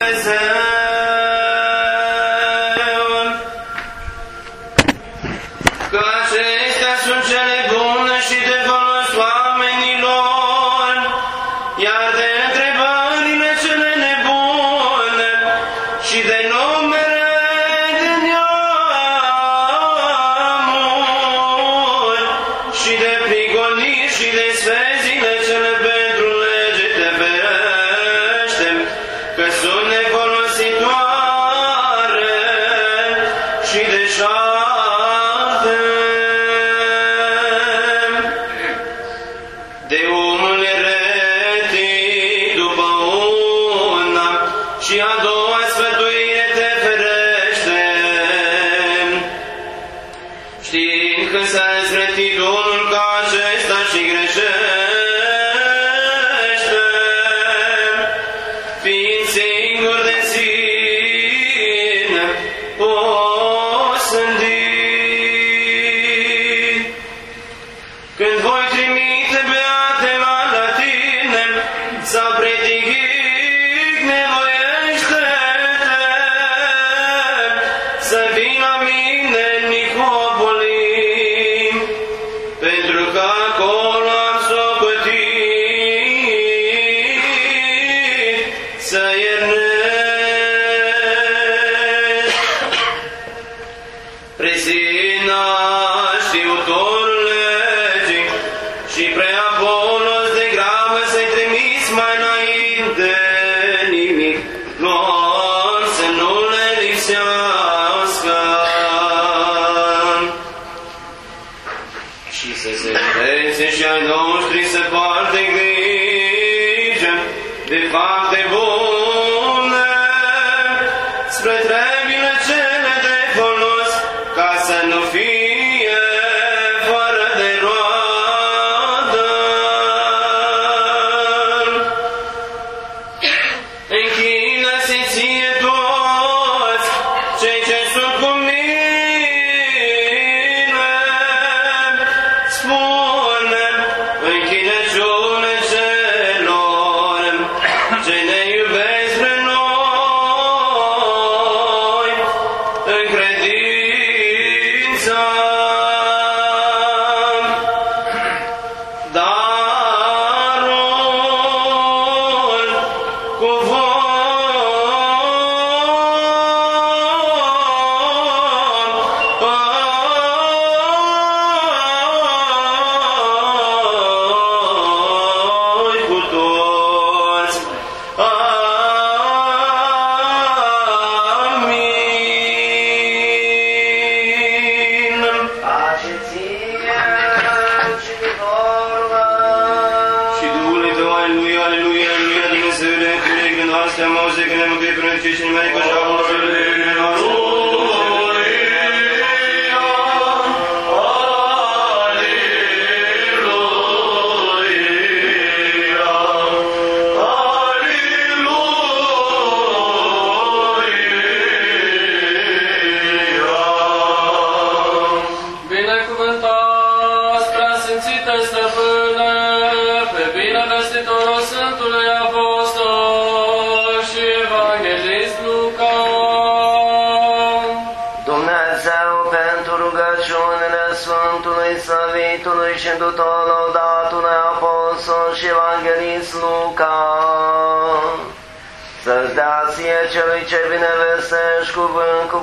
Mas é...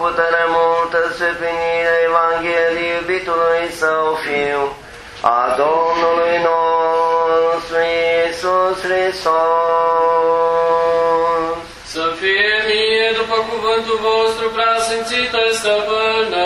putare multă stăpânirea Evangheliei iubitului său fiu, a Domnului nostru Iisus Hristos. Să fie mie după cuvântul vostru, preasfințită stăpână,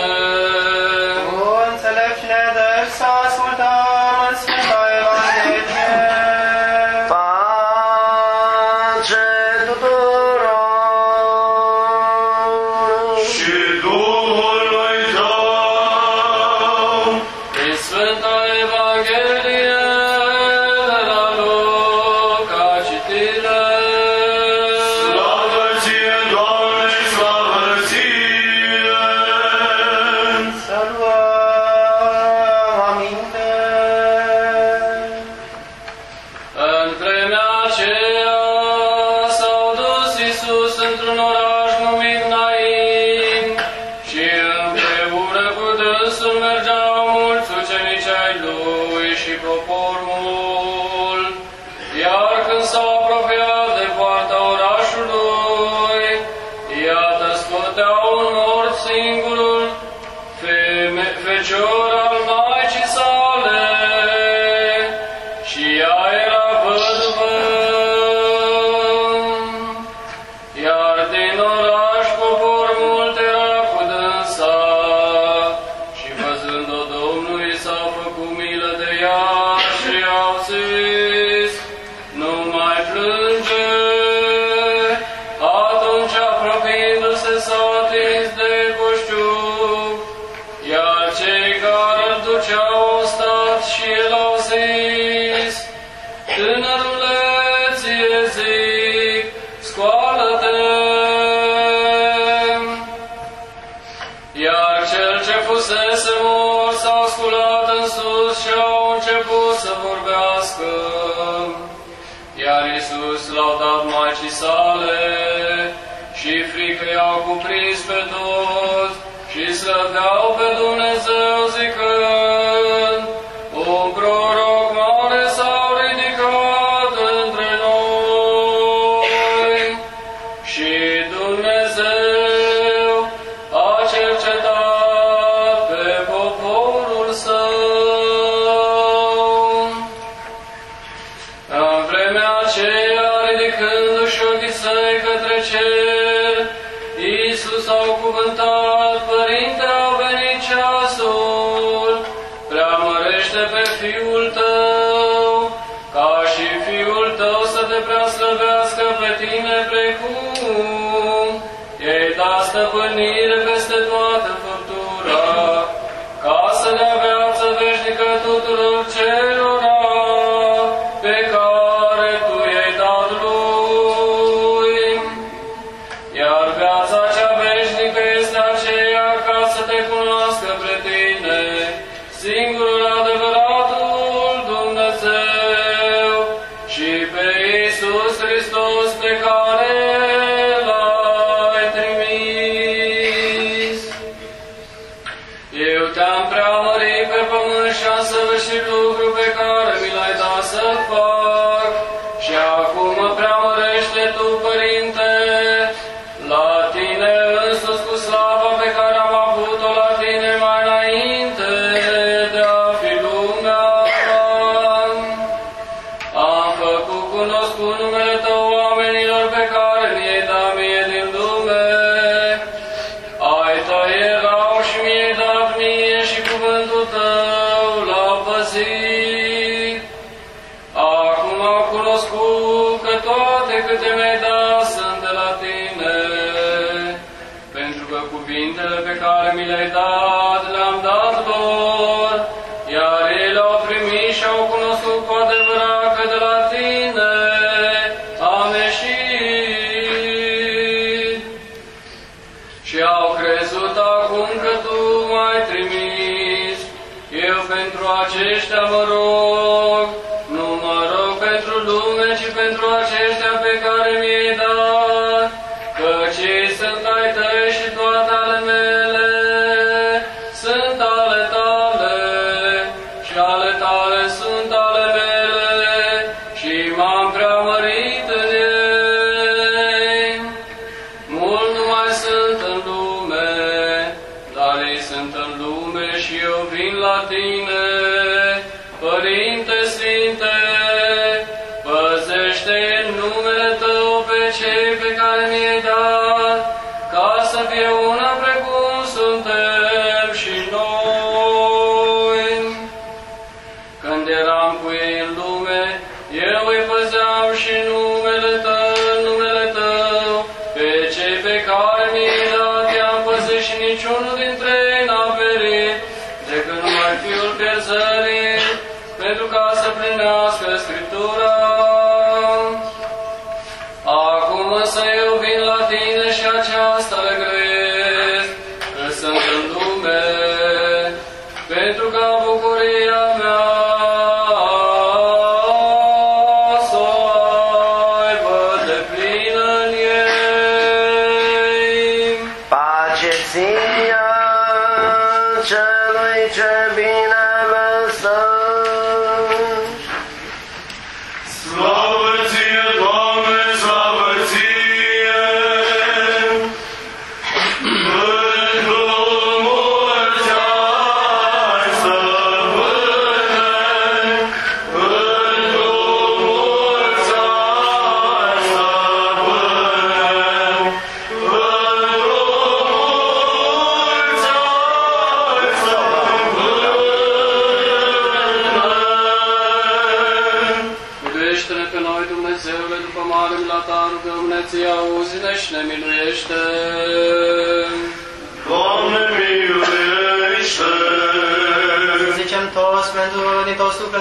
aceștia mă rog,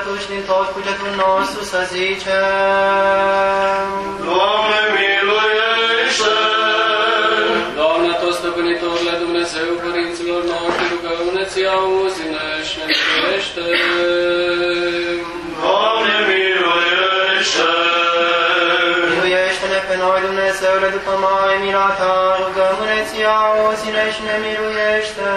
dușni tot cugetul nostru să zicem. Doamne, miluiește! Doamne, tot stăpânitorile Dumnezeu, părinților noștri, rugăune-ți auzi-ne și ne! Doamne, miluiește! Miluiește-ne pe noi, Dumnezeule, după mai mila ta, rugăune-ți auzi-ne și ne miluiește!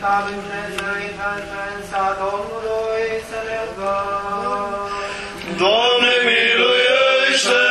ca încrezărită în prezența Domnului să ne rugăm. Doamne, miluiește!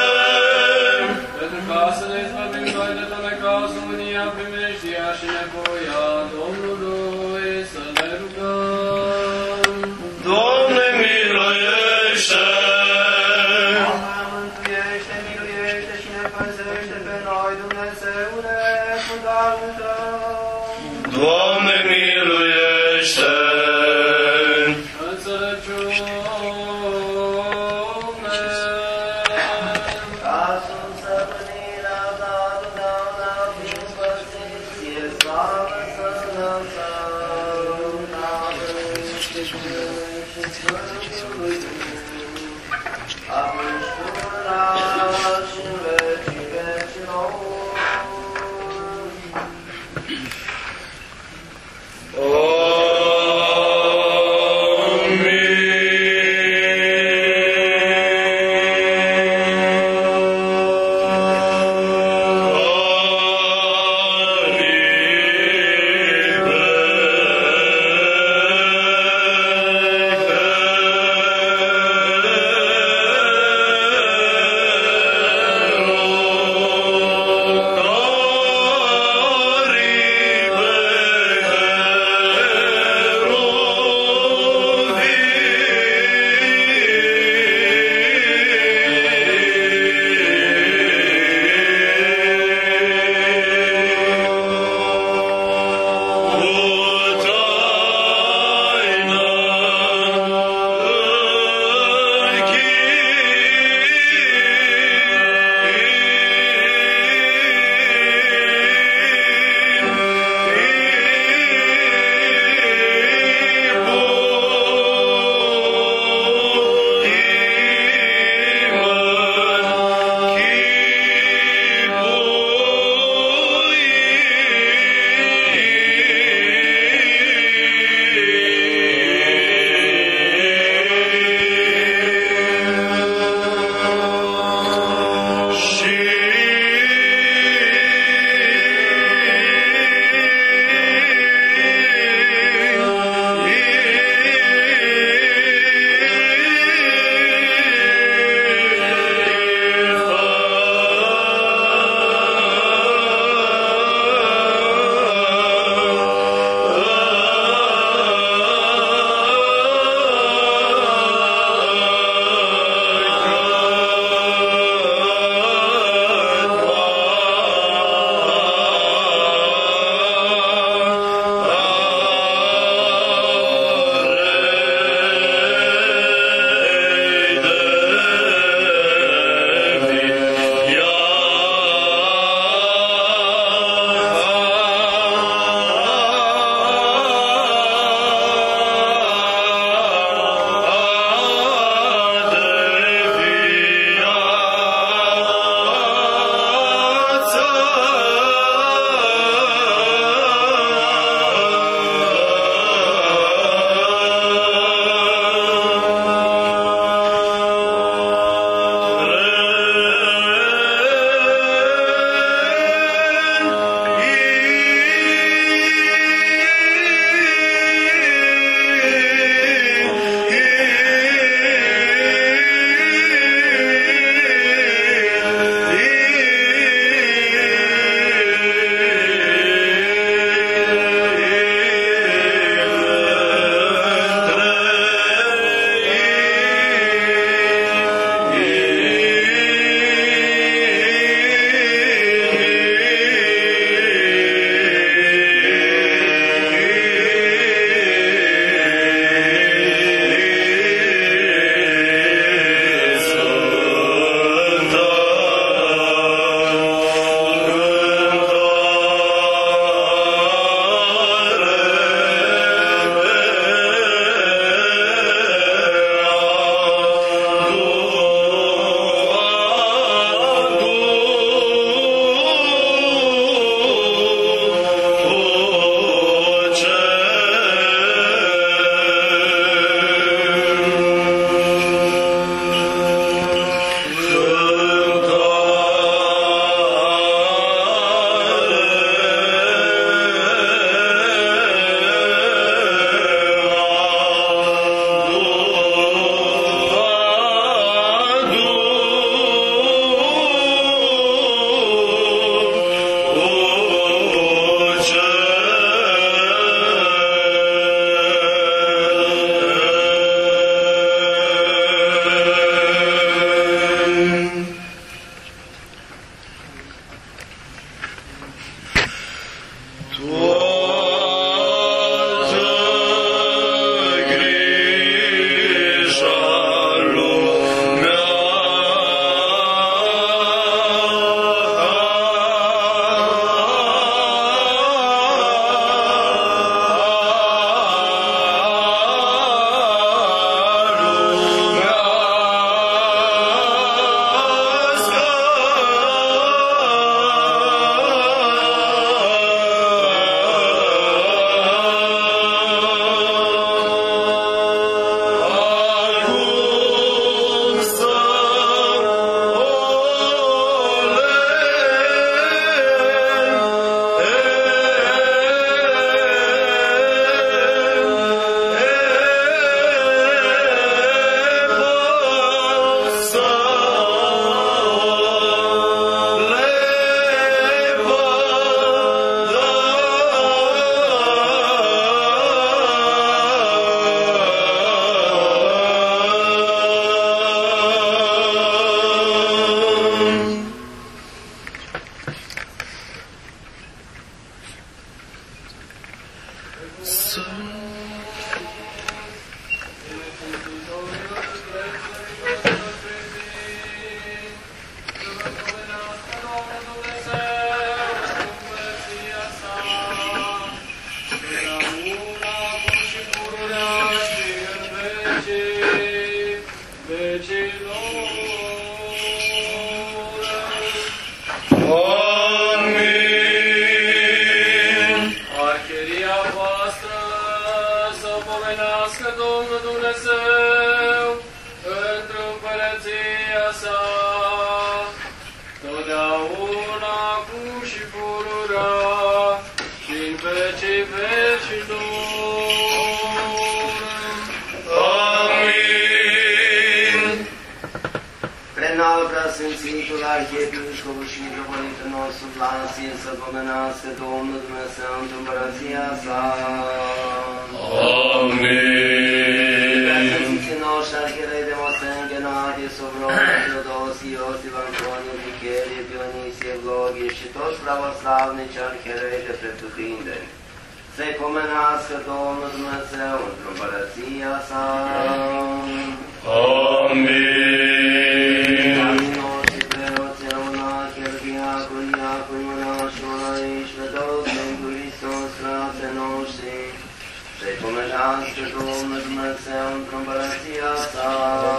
Dumnezeu într-o împărăția sa.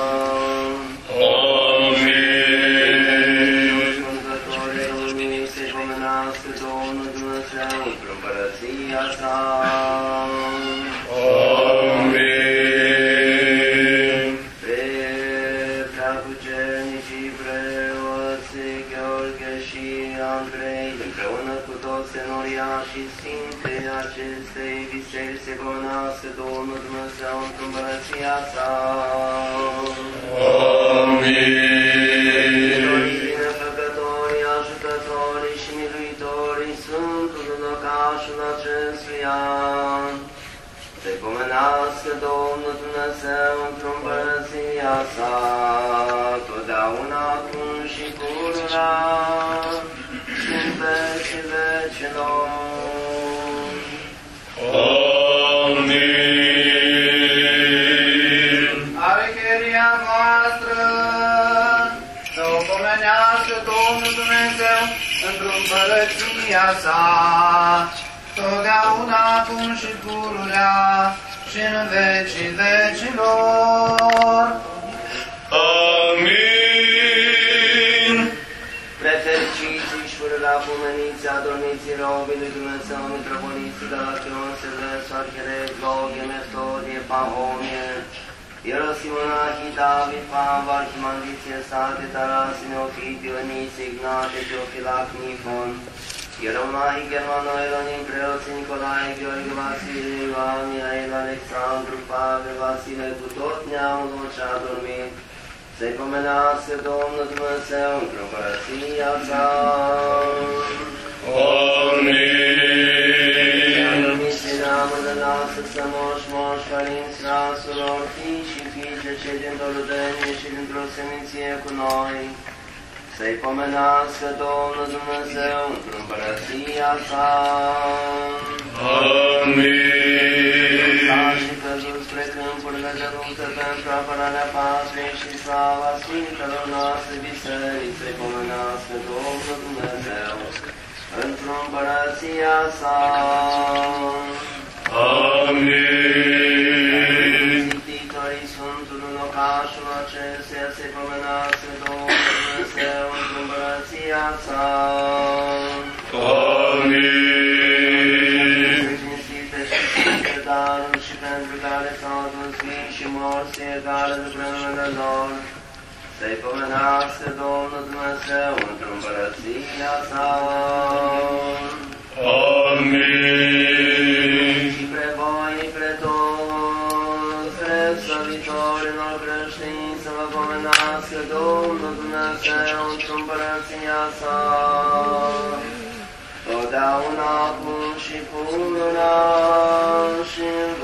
Acestei biserici se gonească Domnul Dumnezeu într împărăția sa. Amin. Binefăcătorii, ajutătorii și miluitorii Sfântul locașul acestui an, se pomenească Domnul Dumnezeu într-o împărăția sa, totdeauna acum și pururea și în vecii vecilor. Amin. Arheria voastră să o pomenească Domnul Dumnezeu într-o împărăția sa, totdeauna acum și pururea și în vecii vecilor. Amin. Pomeniți, adormiți robii lui Dumnezeu, mitropoliții, Galachion, Silvestru, Arhierei, Vloghe, Metodie, Pahomie, Ierosimonachii, David, Pava, Arhimandiție, Sate, Tarasi, Neofit, Dionisie, Ignate, Teofilac, Nifon, Ieromahii, Germano, Elonim, preoții Nicolae, Gheorghe, Vasile, Ioan, Mihail, Alexandru, Pavel, Vasile, cu tot neamul lor ce a dormit, să-i pomenească Domnul Dumnezeu într-o împărăția sa. Amin. Numiți neamul de lasă să moș, moș, părinți, rasulor, fii și fiice, cei din Doludenie și dintr-o seminție cu noi, să-i pomenească Domnul Dumnezeu într-o împărăția sa. Amin. Sa și căzut spre câmpurile de luptă pentru apărarea patriei și slava Sfintelor noastre biserici, să-i pomenească Domnul Dumnezeu într-o împărăția sa. Amin. Cititorii Sfântului locașul acestuia să-i pomenească Domnul Dumnezeu într-o împărăția sa. Amin. Cinstite și sfinte daruri și pentru care s-au adus vii și morți egale lucrările lor, să-i pomenească Domnul Dumnezeu într-o împărăția sa. Amin. Și pre voi, pre toți, pre slăvitorilor creștini, să vă pomenească Domnul Dumnezeu într-o împărăția sa. Totdeauna acum și pururea și în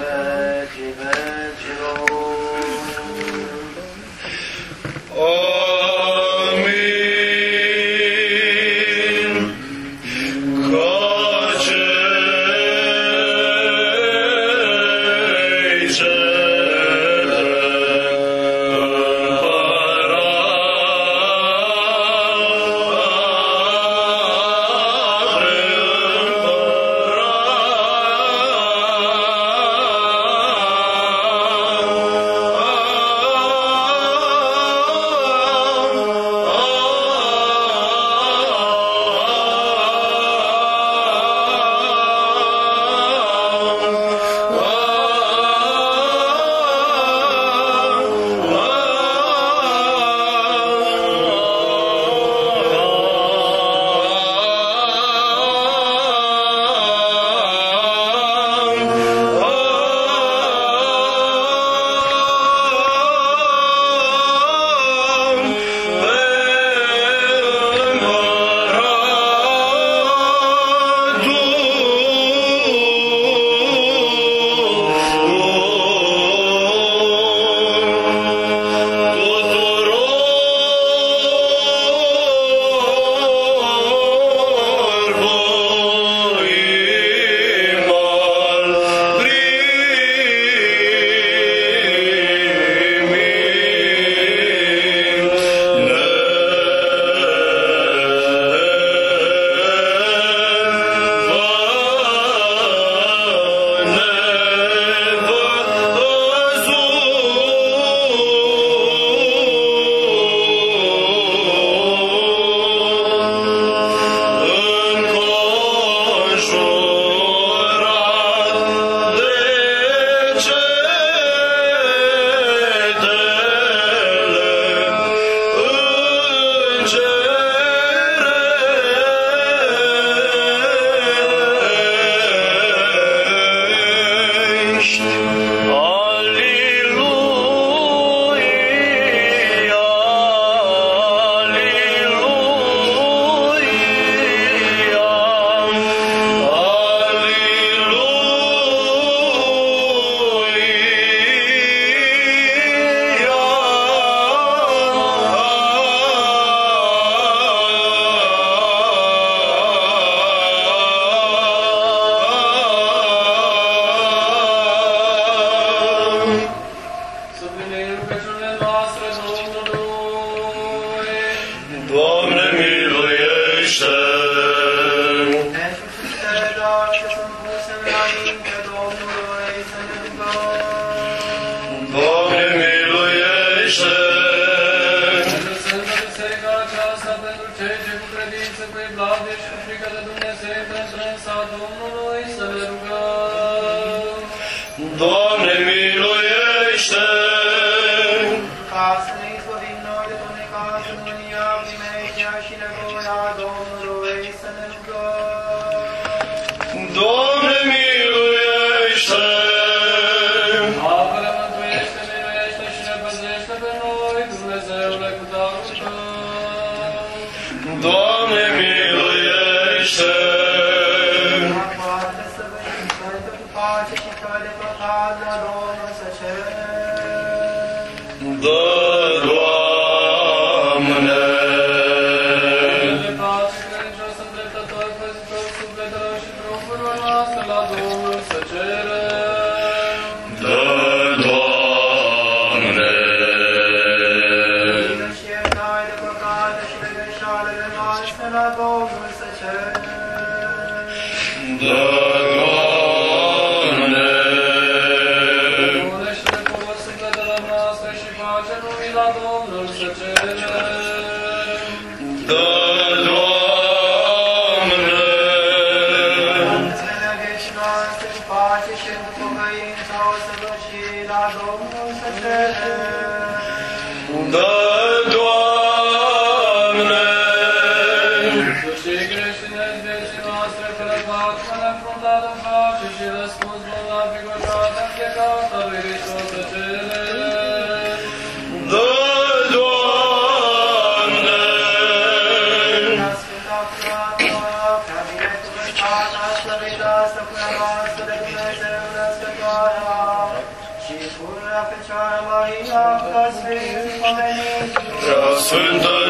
pomeniți,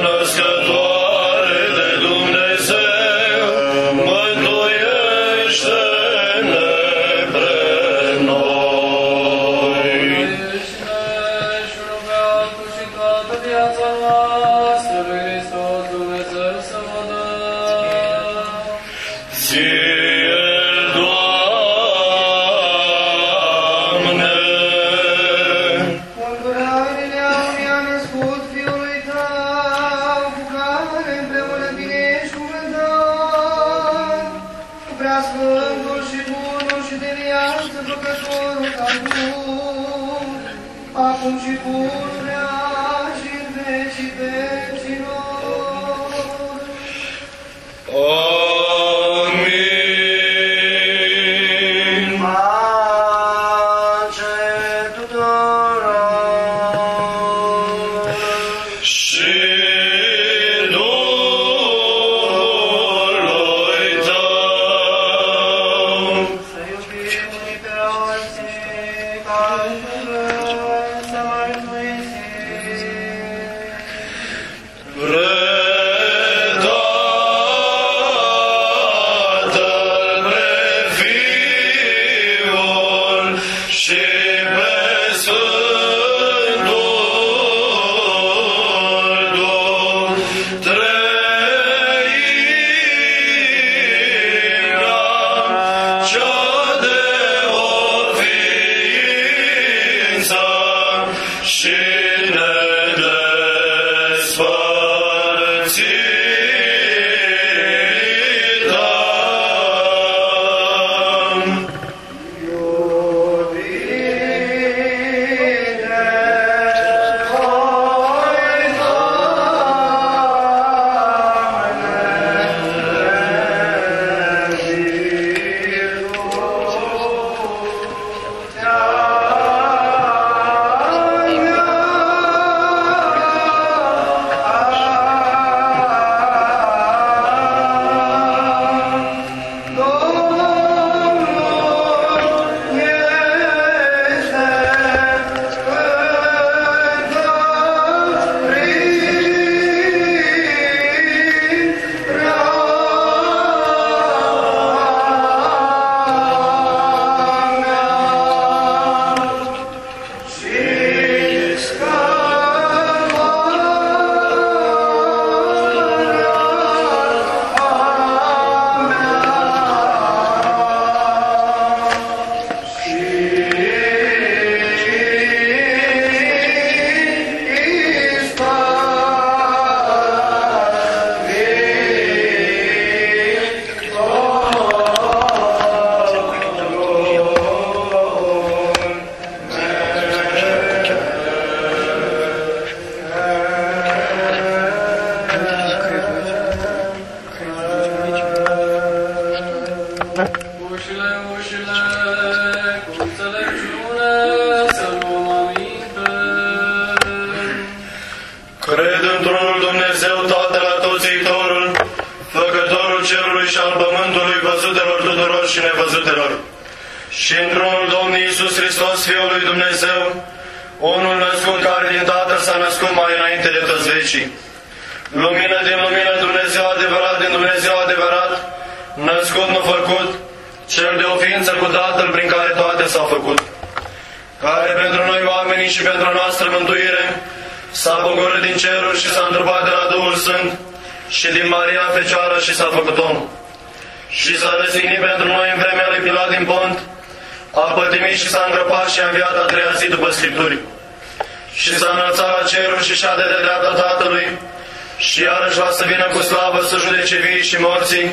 și iarăși va să vină cu slavă să judece vii și morții,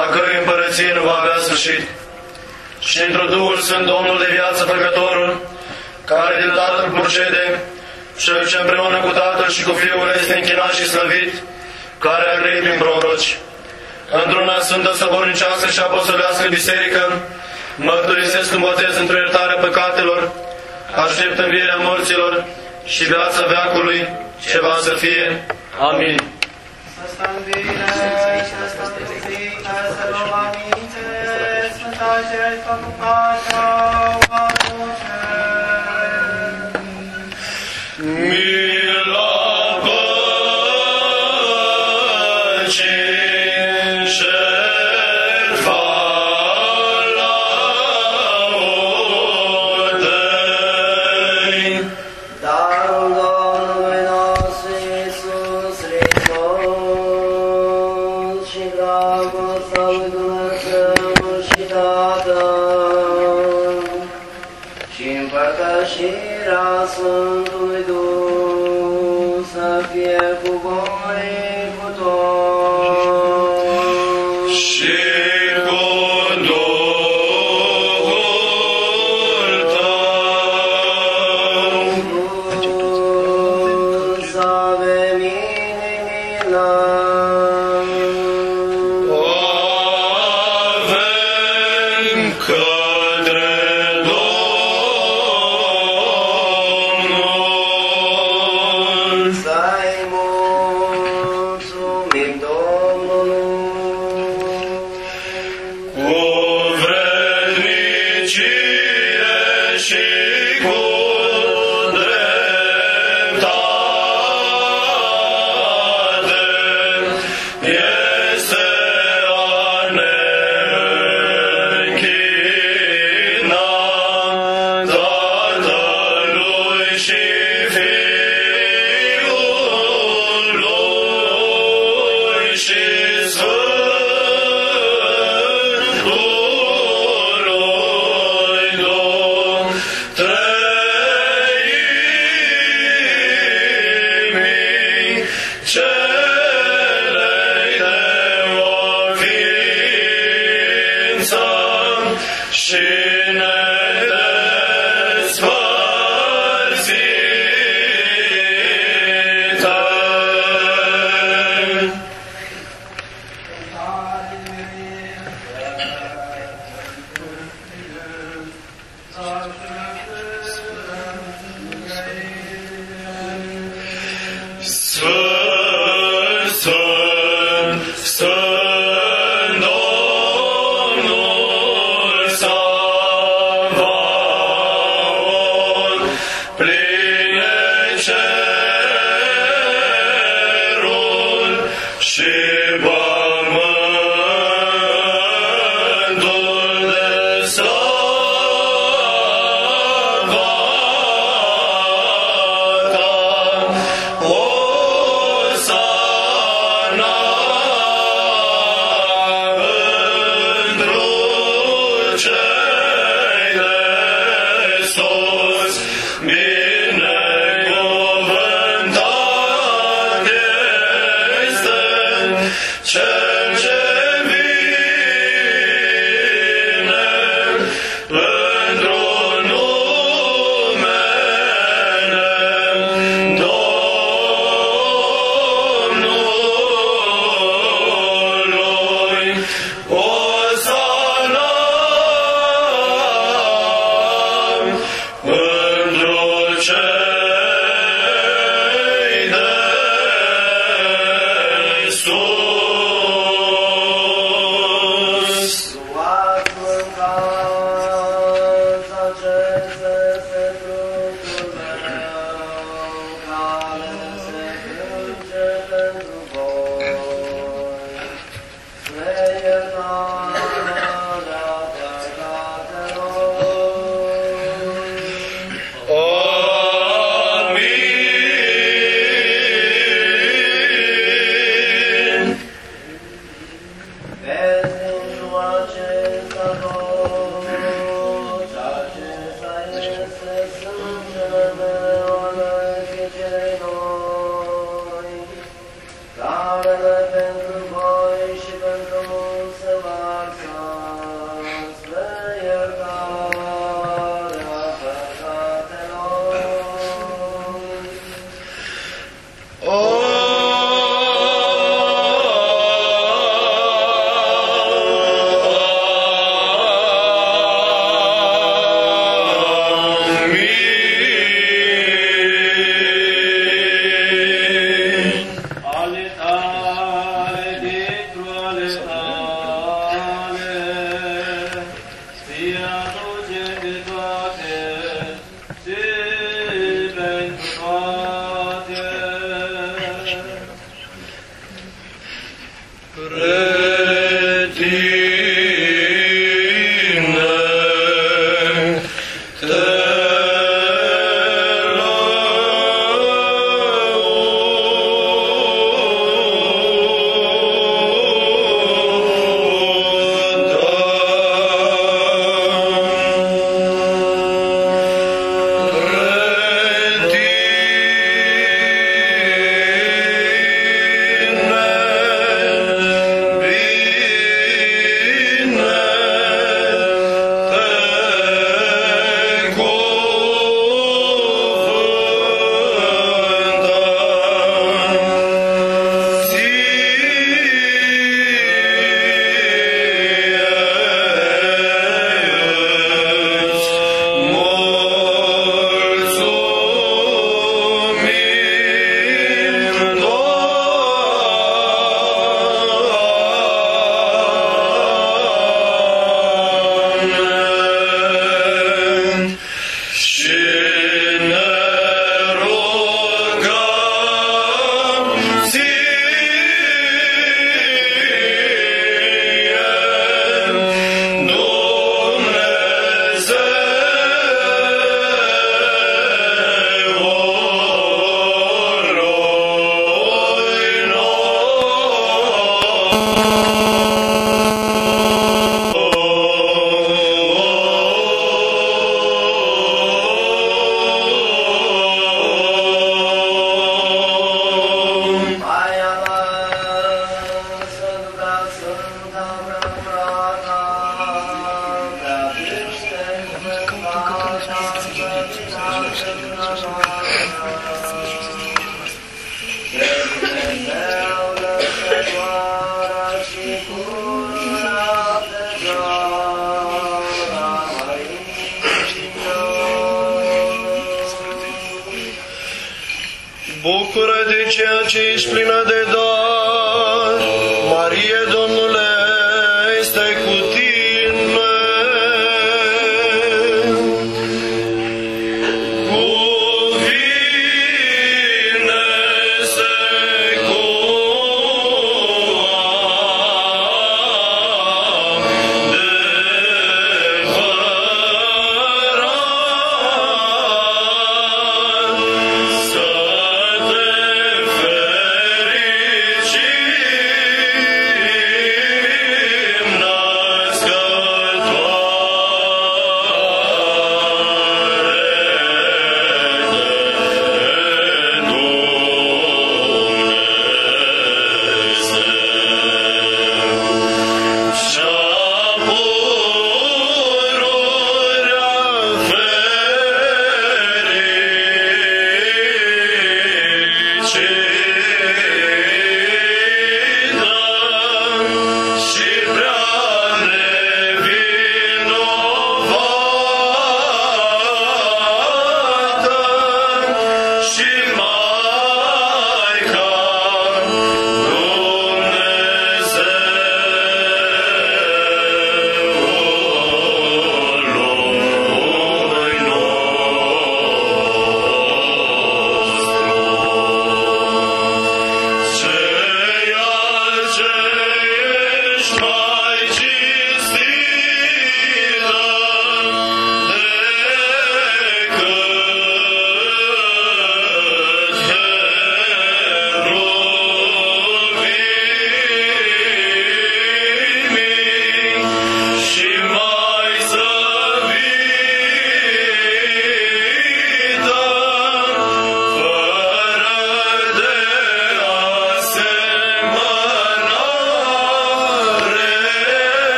a cărui împărăție nu va avea sfârșit. Și într-o Duhul sunt Domnul de viață Făcătorul, care din Tatăl procede, cel ce împreună cu Tatăl și cu Fiul este închinat și slăvit, care a grăit prin proroci. Într-una sfântă, săbornicească și apostolească biserică, mărturisesc în botez într-o iertare păcatelor, aștept învierea morților și viața veacului ceva să fie. Amin. Să stăm bine, să stăm bine, să luăm aminte, Sfânta jertfă cu pacea,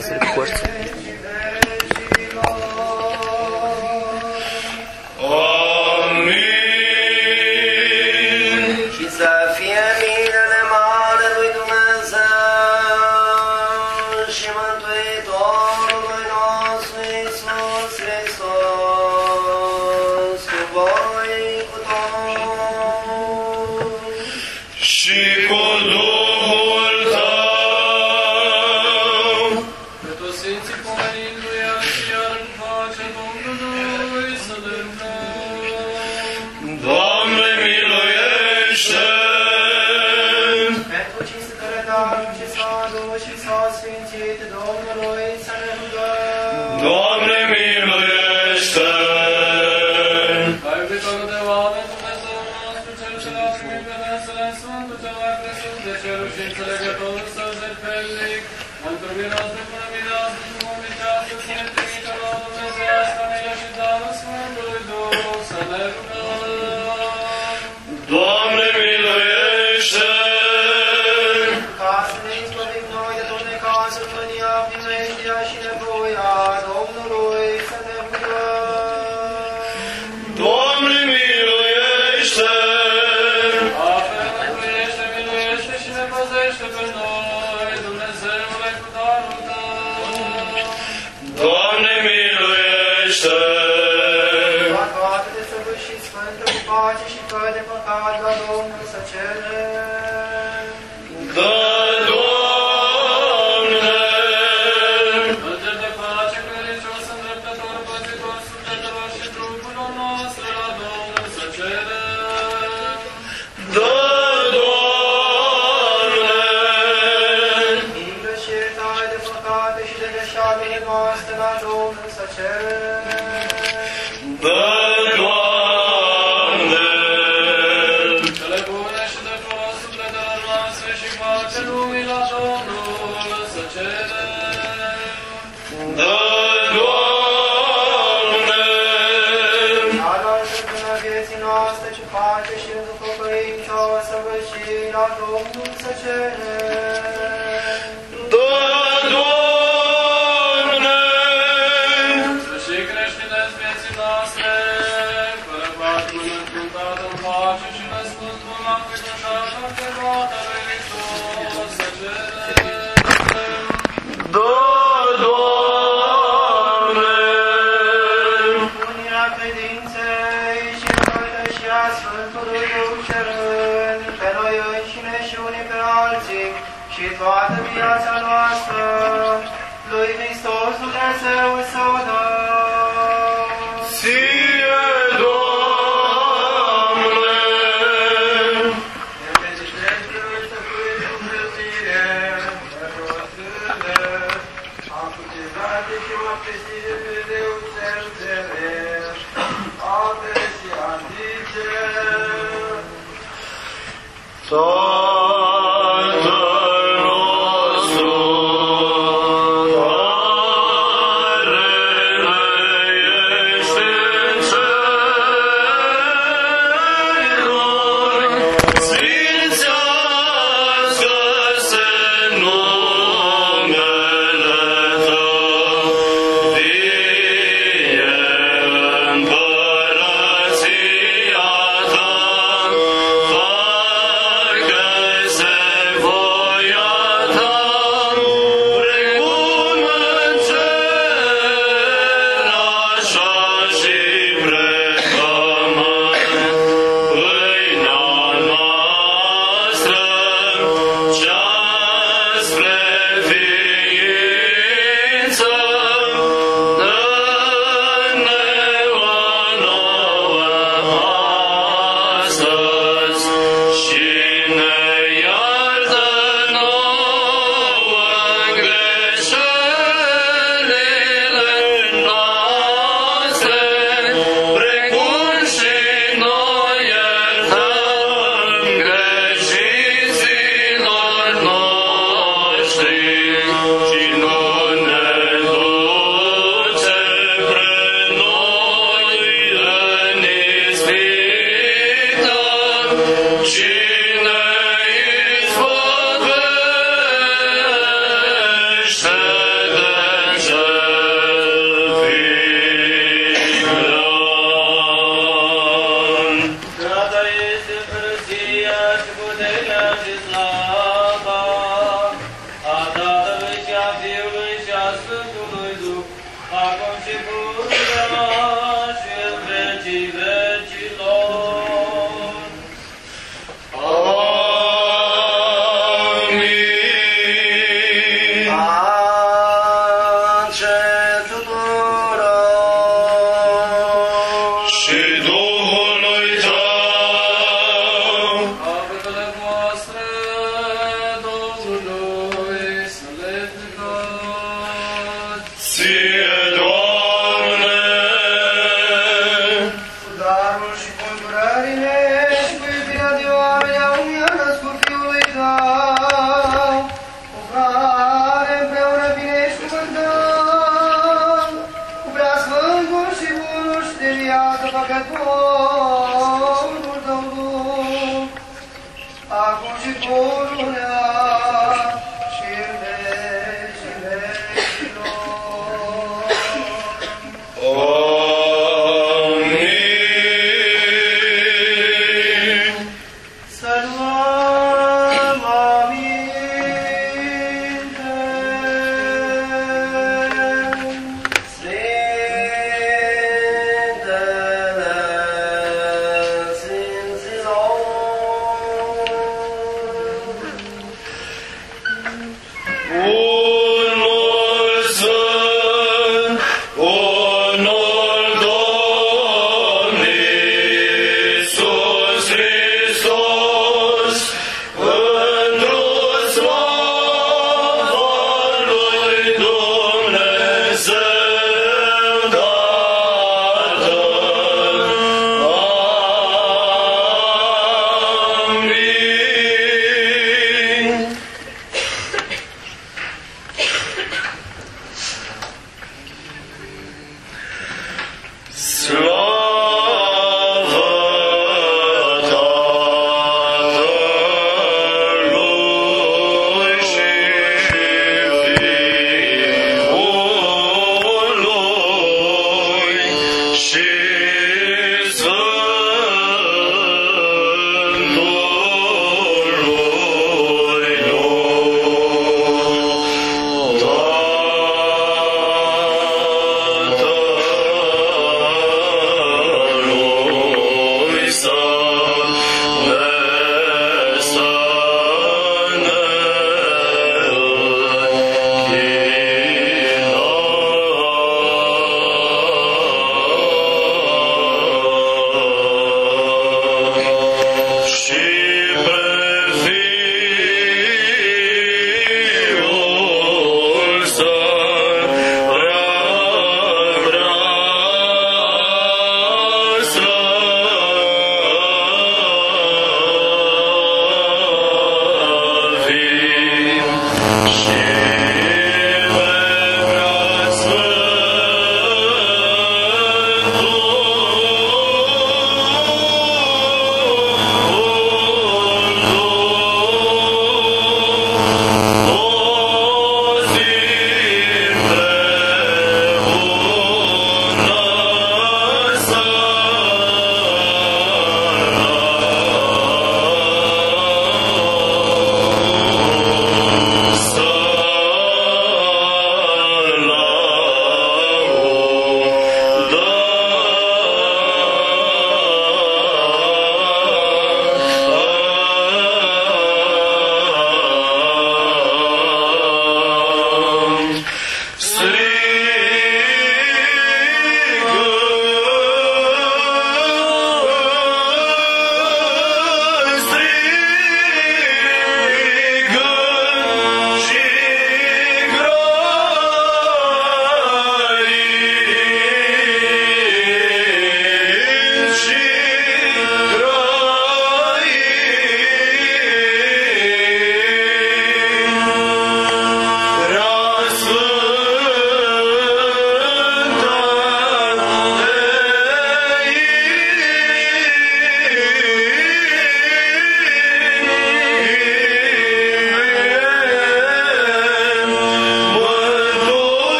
hacer fuerza Bence e, toată viața noastră, lui Hristos Dumnezeu să o dăm. Da.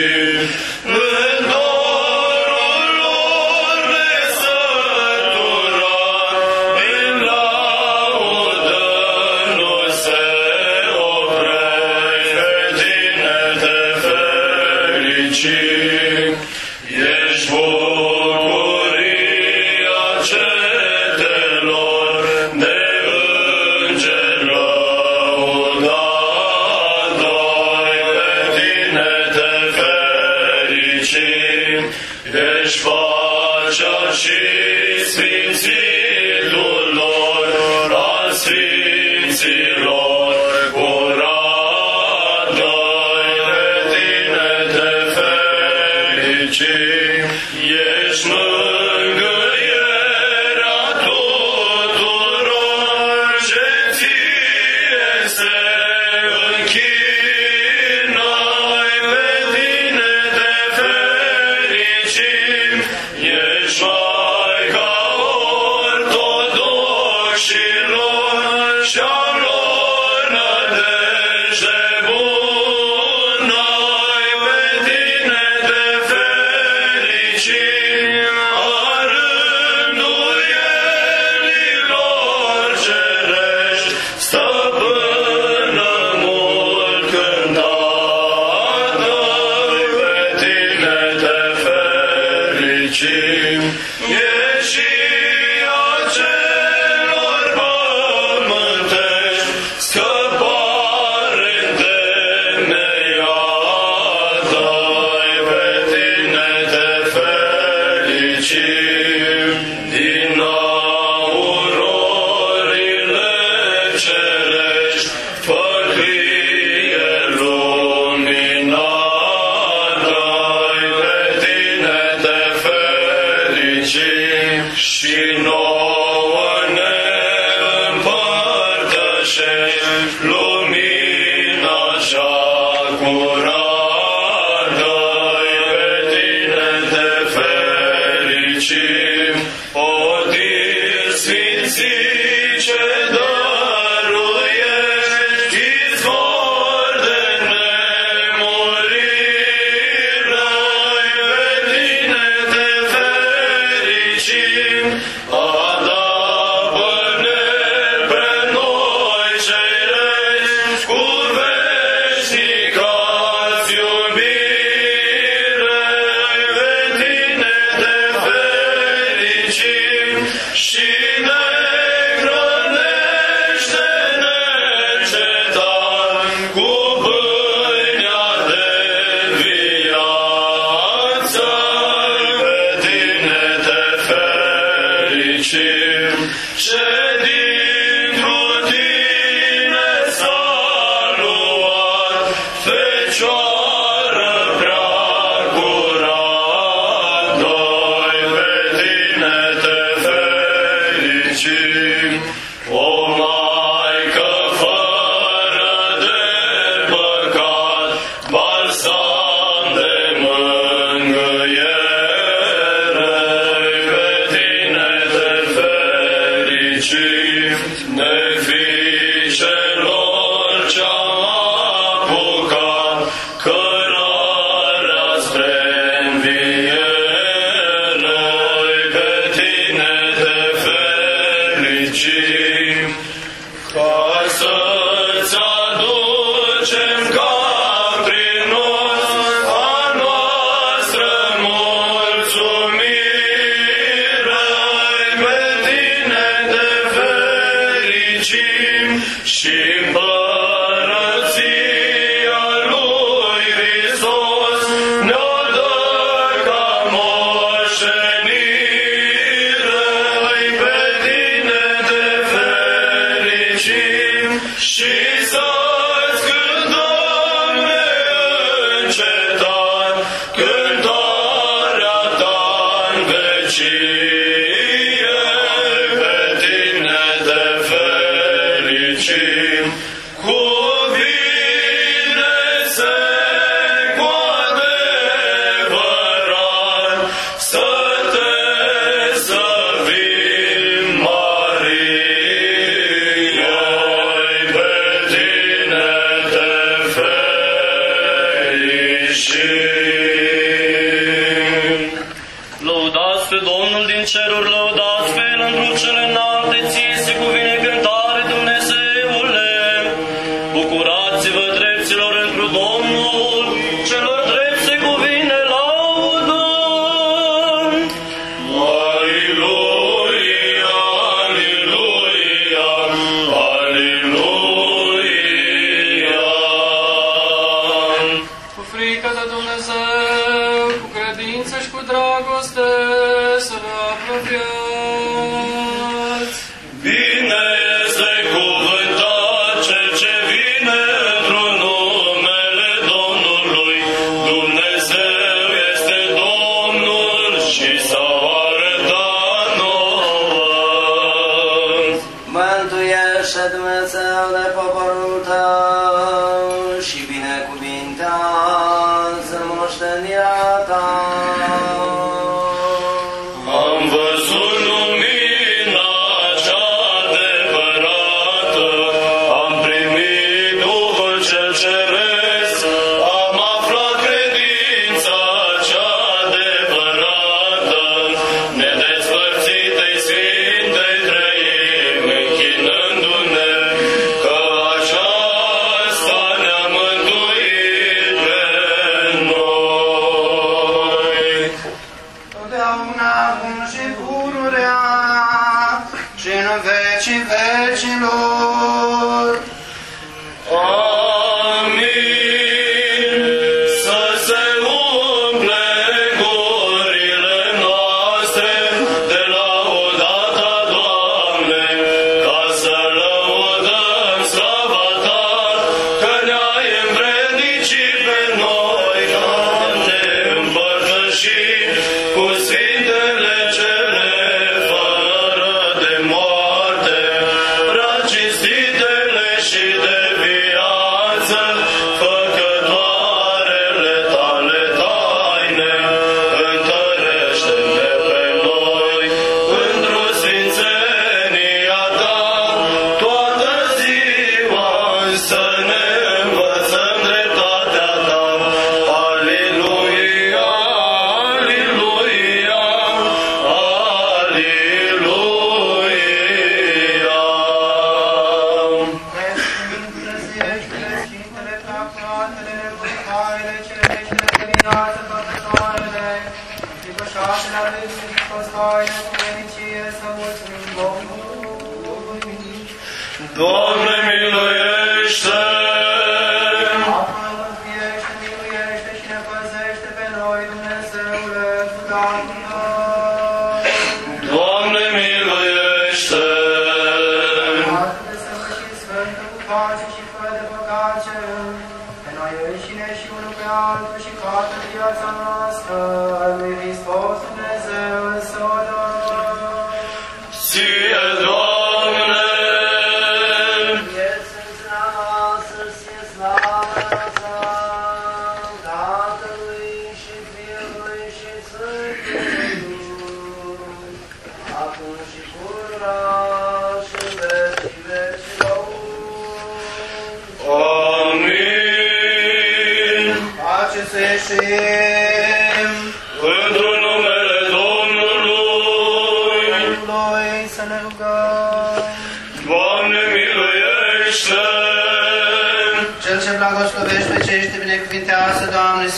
Amém.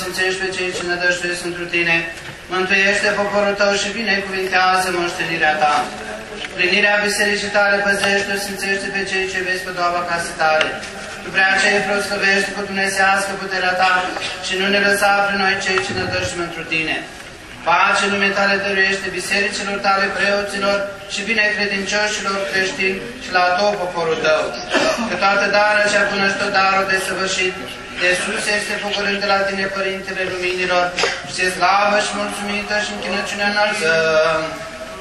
Doamne, sfințește pe cei ce nădăjduiesc întru Tine, mântuiește poporul Tău și binecuvintează moștenirea Ta. Plinirea bisericii Tale păzește, sfințește pe cei ce vezi pe doaba casei Tale. Tu prea aceea proslovește cu Dumnezească puterea Ta și nu ne lăsa prin noi cei ce nădăjduim întru Tine. Pace nume Tale dăruiește bisericilor Tale, preoților și binecredincioșilor creștini și la tot poporul Tău. Că toată dară cea bună și tot darul de săvârșit, de sus este făcurând de la Tine, Părintele Luminilor, și ție slavă și mulțumită și închinăciune înălțăm.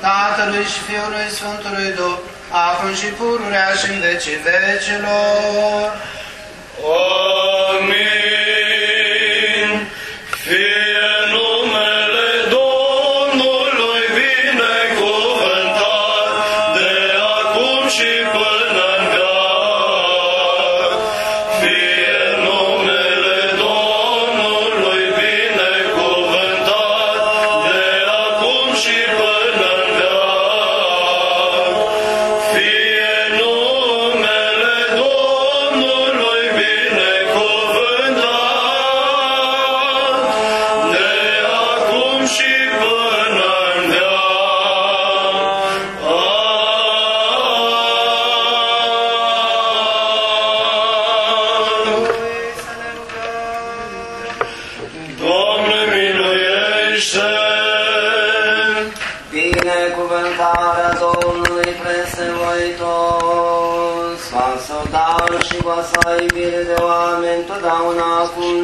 Tatălui și Fiului Sfântului Duh, acum și pururea și în vecii vecilor. Amin.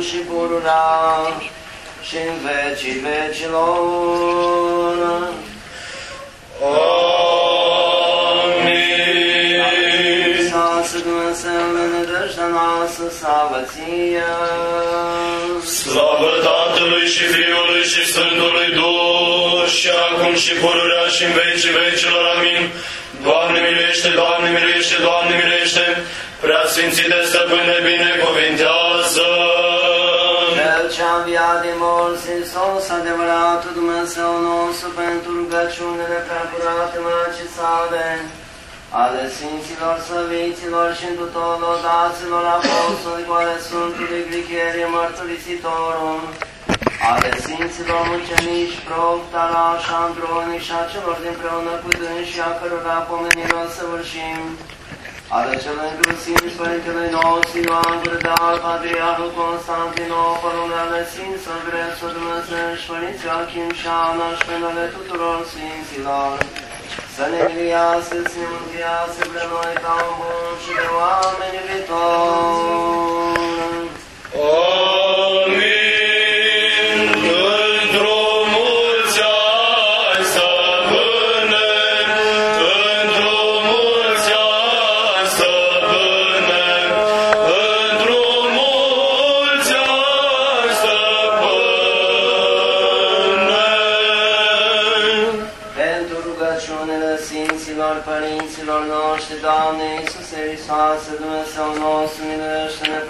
Și pururea și în vecii vecilor. Amin. Să Dumnezeu ne nădejdea noastră, slavă ție. Slavă Tatălui și Fiului și Sfântului Duh, și acum și pururea și în vecii vecilor. Amin. Doamne miluiește, Doamne miluiește, Doamne miluiește, prea sfințite stăpâne binecuvintează. Cel ce a înviat din morți, Iisus, adevăratul Dumnezeu nostru, pentru rugăciunile prea curate, măci sale, ale Sfinților, Săviților și tuturor daților apostoli, cu ale Sfântului Gricherie, mărturisitorul, ale Sfinților mucenici, Prof, Taraș, Andronic și a celor din preună cu dâns și a cărora pomenilor săvârșim, ale cel inclusiv Părintelui nostru Ioan Gurdal, Patriarhul Constantinopolul, ale Sfinților Grețul Dumnezeu și Părinții Achim și Ana și penele tuturor Sfinților, să ne miluiască, să ne mântuiască pe noi ca un bun și de oameni iubitori. Amin.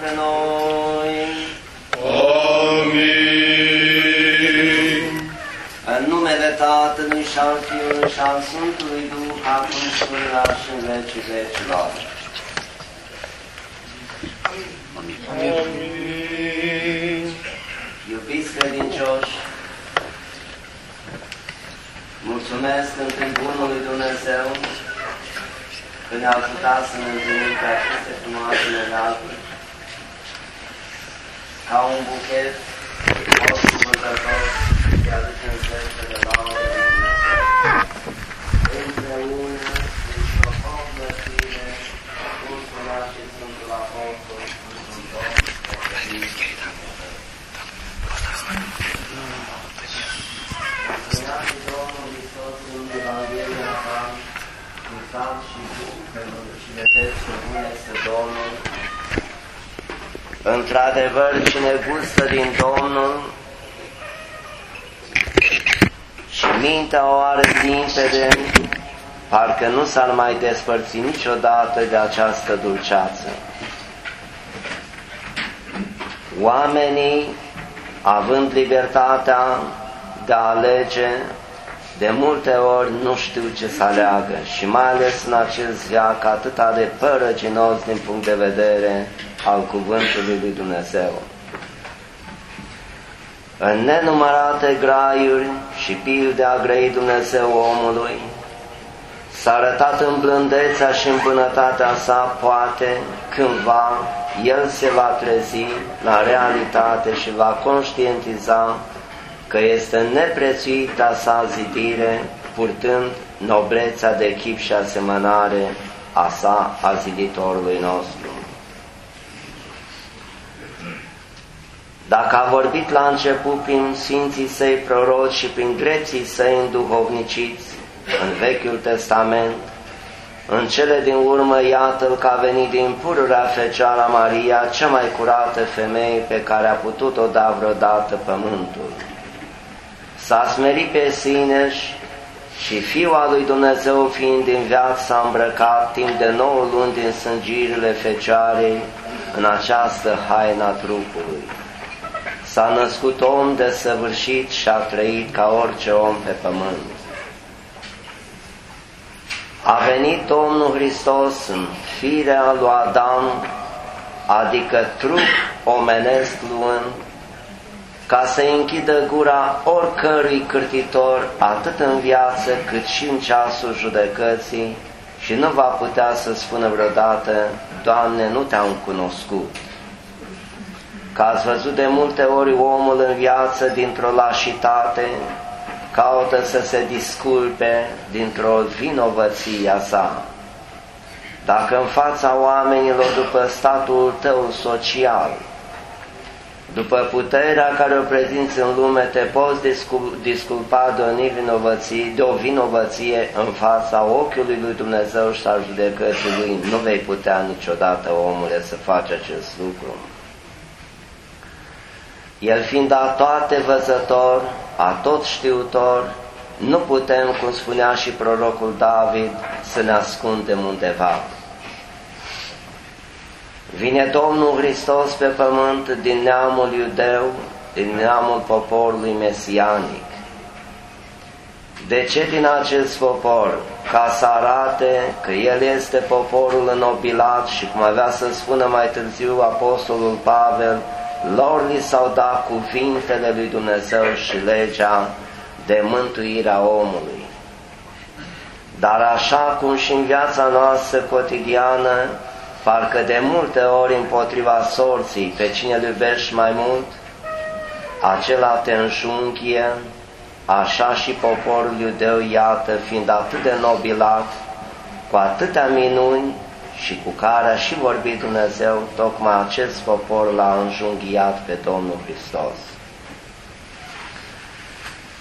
Miluiește-ne pre noi. Amin. În numele Tatălui și al Fiului și al Sfântului Duh, acum și pururea și în vecii vecilor. Amin. Iubiți credincioși, Mulțumesc întâi Bunului Dumnezeu că ne-a ajutat să ne întâlnim pe aceste frumoase negaluri ca un buchet most cuvântător și aducem zece de laudă lui Dumnezeu. Împreună, într-o povățire, cum spunea și Sfântul Apostol, Sfântul Spunea și Domnul Hristos în Evanghelia sa, în sat și și vedeți că bun este Domnul. Într-adevăr, cine gustă din Domnul și mintea o are limpede, parcă nu s-ar mai despărți niciodată de această dulceață. Oamenii, având libertatea de a alege, de multe ori nu știu ce să aleagă și mai ales în acest viac atât de părăginos din punct de vedere al cuvântului lui Dumnezeu. În nenumărate graiuri și pilde a grăit Dumnezeu omului, s-a arătat în blândețea și în bunătatea sa, poate, cândva, el se va trezi la realitate și va conștientiza că este neprețuita sa zidire, purtând noblețea de chip și asemănare a sa, a ziditorului nostru. Dacă a vorbit la început prin Sfinții Săi proroci și prin greții Săi înduhovniciți în Vechiul Testament, în cele din urmă, iată-l că a venit din pururea Fecioara Maria, cea mai curată femeie pe care a putut-o da vreodată pământul. S-a smerit pe sine și Fiul lui Dumnezeu fiind din viață s-a îmbrăcat timp de nouă luni din sângirile Fecioarei în această haina trupului. S-a născut om desăvârșit și a trăit ca orice om pe pământ. A venit Domnul Hristos în firea lui Adam, adică trup omenesc luând, ca să închidă gura oricărui cârtitor, atât în viață cât și în ceasul judecății, și nu va putea să spună vreodată, Doamne, nu te-am cunoscut. Că ați văzut de multe ori omul în viață dintr-o lașitate, caută să se disculpe dintr-o vinovăție a sa. Dacă în fața oamenilor, după statul tău social, după puterea care o prezinți în lume, te poți disculpa de o, vinovăție, de o vinovăție în fața ochiului lui Dumnezeu și al judecății lui. Nu vei putea niciodată, omule, să faci acest lucru. El fiind a toate văzător, a tot știutor, nu putem, cum spunea și prorocul David, să ne ascundem undeva. Vine Domnul Hristos pe pământ din neamul iudeu, din neamul poporului mesianic. De ce din acest popor? Ca să arate că El este poporul înnobilat și cum avea să spună mai târziu Apostolul Pavel, lor li s-au dat cuvintele lui Dumnezeu și legea de mântuirea omului. Dar așa cum și în viața noastră cotidiană, parcă de multe ori împotriva sorții, pe cine îl iubești mai mult, acela te înjunghie, așa și poporul iudeu, iată, fiind atât de nobilat, cu atâtea minuni și cu care a și vorbit Dumnezeu, tocmai acest popor l-a înjunghiat pe Domnul Hristos.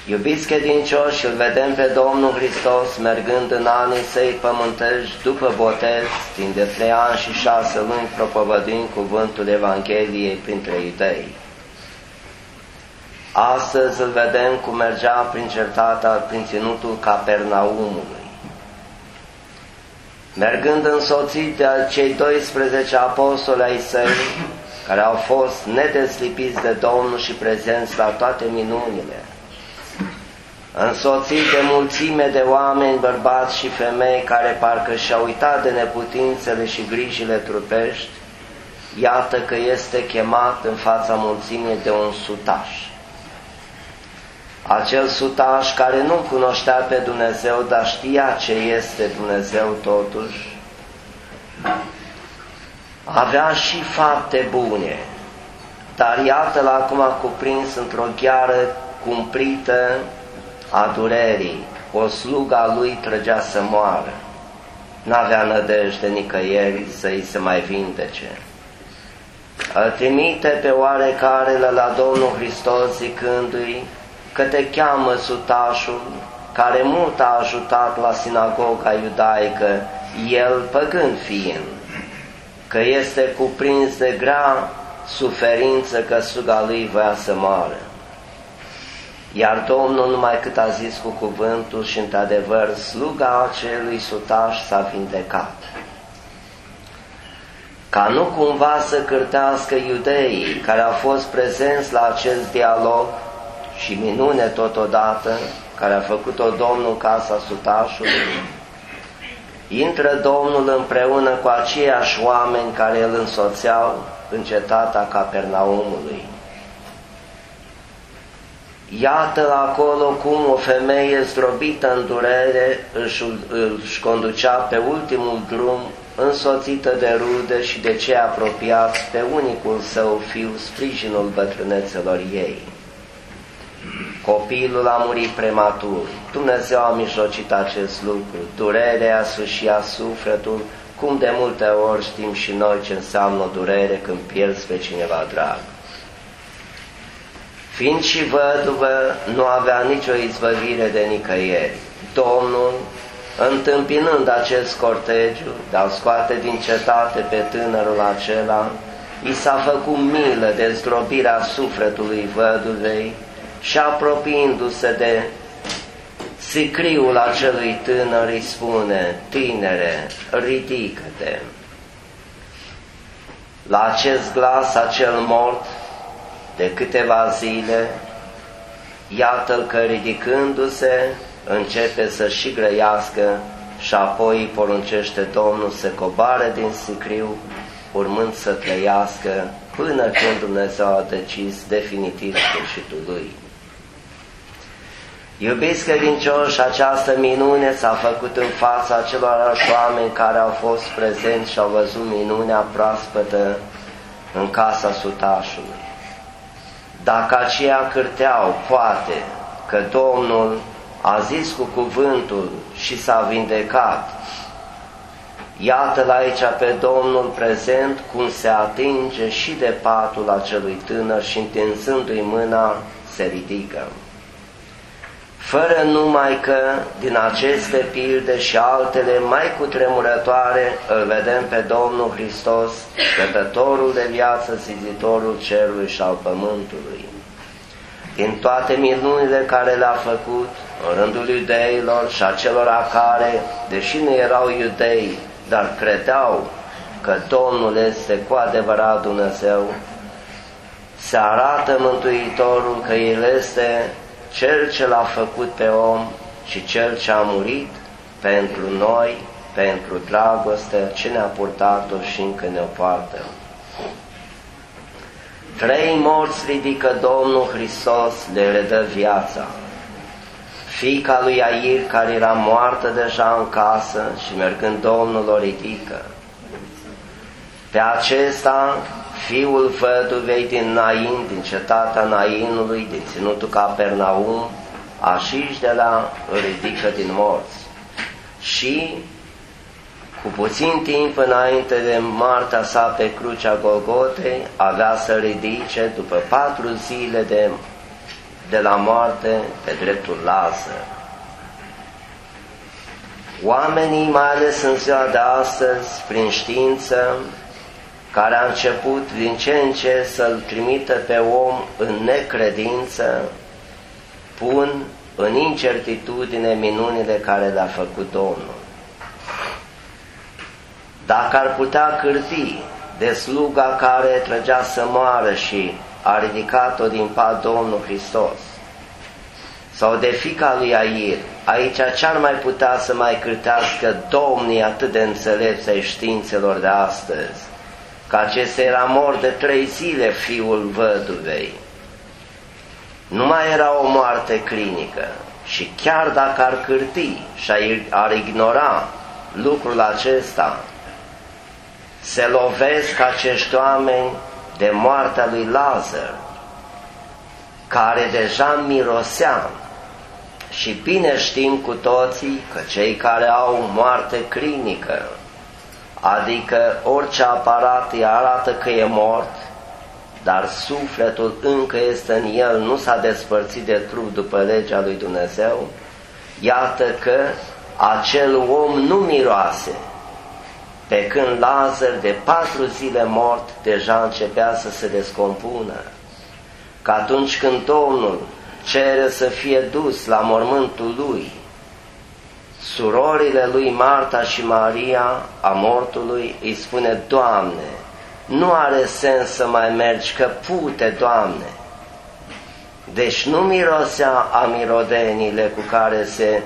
Iubiți credincioși, îl vedem pe Domnul Hristos mergând în anii săi pământești după botez, timp de trei ani și șase luni propovădind cuvântul Evangheliei printre idei. Astăzi îl vedem cum mergea prin certatea, prin ținutul Capernaumului. Mergând însoțit de cei 12 apostoli ai săi, care au fost nedeslipiți de Domnul și prezenți la toate minunile, însoțit de mulțime de oameni, bărbați și femei care parcă și-au uitat de neputințele și grijile trupești, iată că este chemat în fața mulțimii de un sutaș. acel sutaș care nu cunoștea pe Dumnezeu, dar știa ce este Dumnezeu totuși, avea și fapte bune, dar iată-l acum cuprins într-o gheară cumplită a durerii. O sluga lui trăgea să moară. N-avea nădejde nicăieri să-i se mai vindece. Îl trimite pe oarecare la, la Domnul Hristos zicându-i că te cheamă sutașul care mult a ajutat la sinagoga iudaică, el păgând fiind, că este cuprins de grea suferință că suga lui voia să moară. Iar Domnul numai cât a zis cu cuvântul și într-adevăr sluga acelui sutaș s-a vindecat. Ca nu cumva să cârtească iudeii care au fost prezenți la acest dialog și minune totodată, care a făcut-o Domnul în casa sutașului, intră Domnul împreună cu aceiași oameni care îl însoțeau în cetatea Capernaumului. Iată acolo cum o femeie zdrobită în durere își, își conducea pe ultimul drum, însoțită de rude și de cei apropiați pe unicul său fiu, sprijinul bătrânețelor ei. Copilul a murit prematur. Dumnezeu a mijlocit acest lucru. Durerea sfâșia sufletul, cum de multe ori știm și noi ce înseamnă durere când pierzi pe cineva drag. Fiind și văduvă, nu avea nicio izbăvire de nicăieri. Domnul, întâmpinând acest cortegiu, de a scoate din cetate pe tânărul acela, i s-a făcut milă de zdrobirea sufletului văduvei și apropiindu-se de sicriul acelui tânăr îi spune, tinere, ridică-te. La acest glas, acel mort, de câteva zile, iată-l că ridicându-se, începe să și grăiască și apoi îi poruncește Domnul să coboare din sicriu, urmând să trăiască până când Dumnezeu a decis definitiv sfârșitul lui. Iubiți credincioși, această minune s-a făcut în fața acelor oameni care au fost prezenți și au văzut minunea proaspătă în casa sutașului. Dacă aceia cârteau, poate că Domnul a zis cu cuvântul și s-a vindecat, Iată-l aici pe Domnul prezent cum se atinge și de patul acelui tânăr și întinzându-i mâna se ridică fără numai că din aceste pilde și altele mai cutremurătoare îl vedem pe Domnul Hristos, cătătorul de viață, ziditorul cerului și al pământului. Din toate minunile care le-a făcut, în rândul iudeilor și acelora care, deși nu erau iudei, dar credeau că Domnul este cu adevărat Dumnezeu, se arată Mântuitorul că El este cel ce l-a făcut pe om și cel ce a murit pentru noi, pentru dragoste, ce ne-a purtat-o și încă ne-o poartă. Trei morți ridică Domnul Hristos, le redă viața. Fica lui Air, care era moartă deja în casă și mergând Domnul o ridică. Pe acesta fiul văduvei din Nain, din cetatea Nainului, din ținutul Capernaum, așiși de la ridică din morți. Și cu puțin timp înainte de Marta sa pe crucea Golgotei, avea să ridice după patru zile de, de la moarte pe dreptul Lazar. Oamenii, mai ales în ziua de astăzi, prin știință, care a început din ce în ce să-l trimită pe om în necredință, pun în incertitudine minunile care le-a făcut Domnul. Dacă ar putea cârti de sluga care trăgea să moară și a ridicat-o din pat Domnul Hristos, sau de fica lui Air, aici ce-ar mai putea să mai cârtească domnii atât de înțelepți ai științelor de astăzi, că acesta era mort de trei zile fiul văduvei. Nu mai era o moarte clinică și chiar dacă ar cârti și ar ignora lucrul acesta, se lovesc acești oameni de moartea lui Lazar, care deja mirosea și bine știm cu toții că cei care au moarte clinică, adică orice aparat îi arată că e mort, dar sufletul încă este în el, nu s-a despărțit de trup după legea lui Dumnezeu, iată că acel om nu miroase, pe când Lazar de patru zile mort deja începea să se descompună. Că atunci când Domnul cere să fie dus la mormântul lui, surorile lui Marta și Maria a mortului îi spune, Doamne, nu are sens să mai mergi, că pute, Doamne. Deci nu mirosea amirodenile cu care se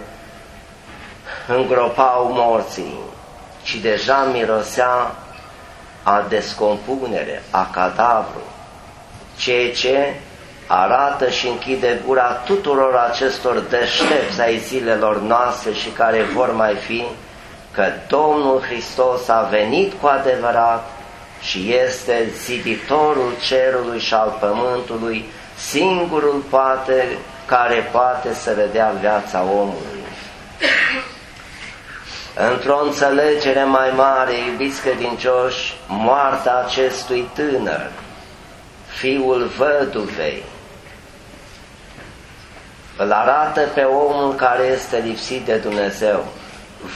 îngropau morții, ci deja mirosea a descompunere, a cadavru, ceea ce arată și închide gura tuturor acestor deștepți ai zilelor noastre și care vor mai fi, că Domnul Hristos a venit cu adevărat și este ziditorul cerului și al pământului, singurul poate care poate să redea viața omului. Într-o înțelegere mai mare, iubiți credincioși, moartea acestui tânăr, fiul văduvei, îl arată pe omul care este lipsit de Dumnezeu.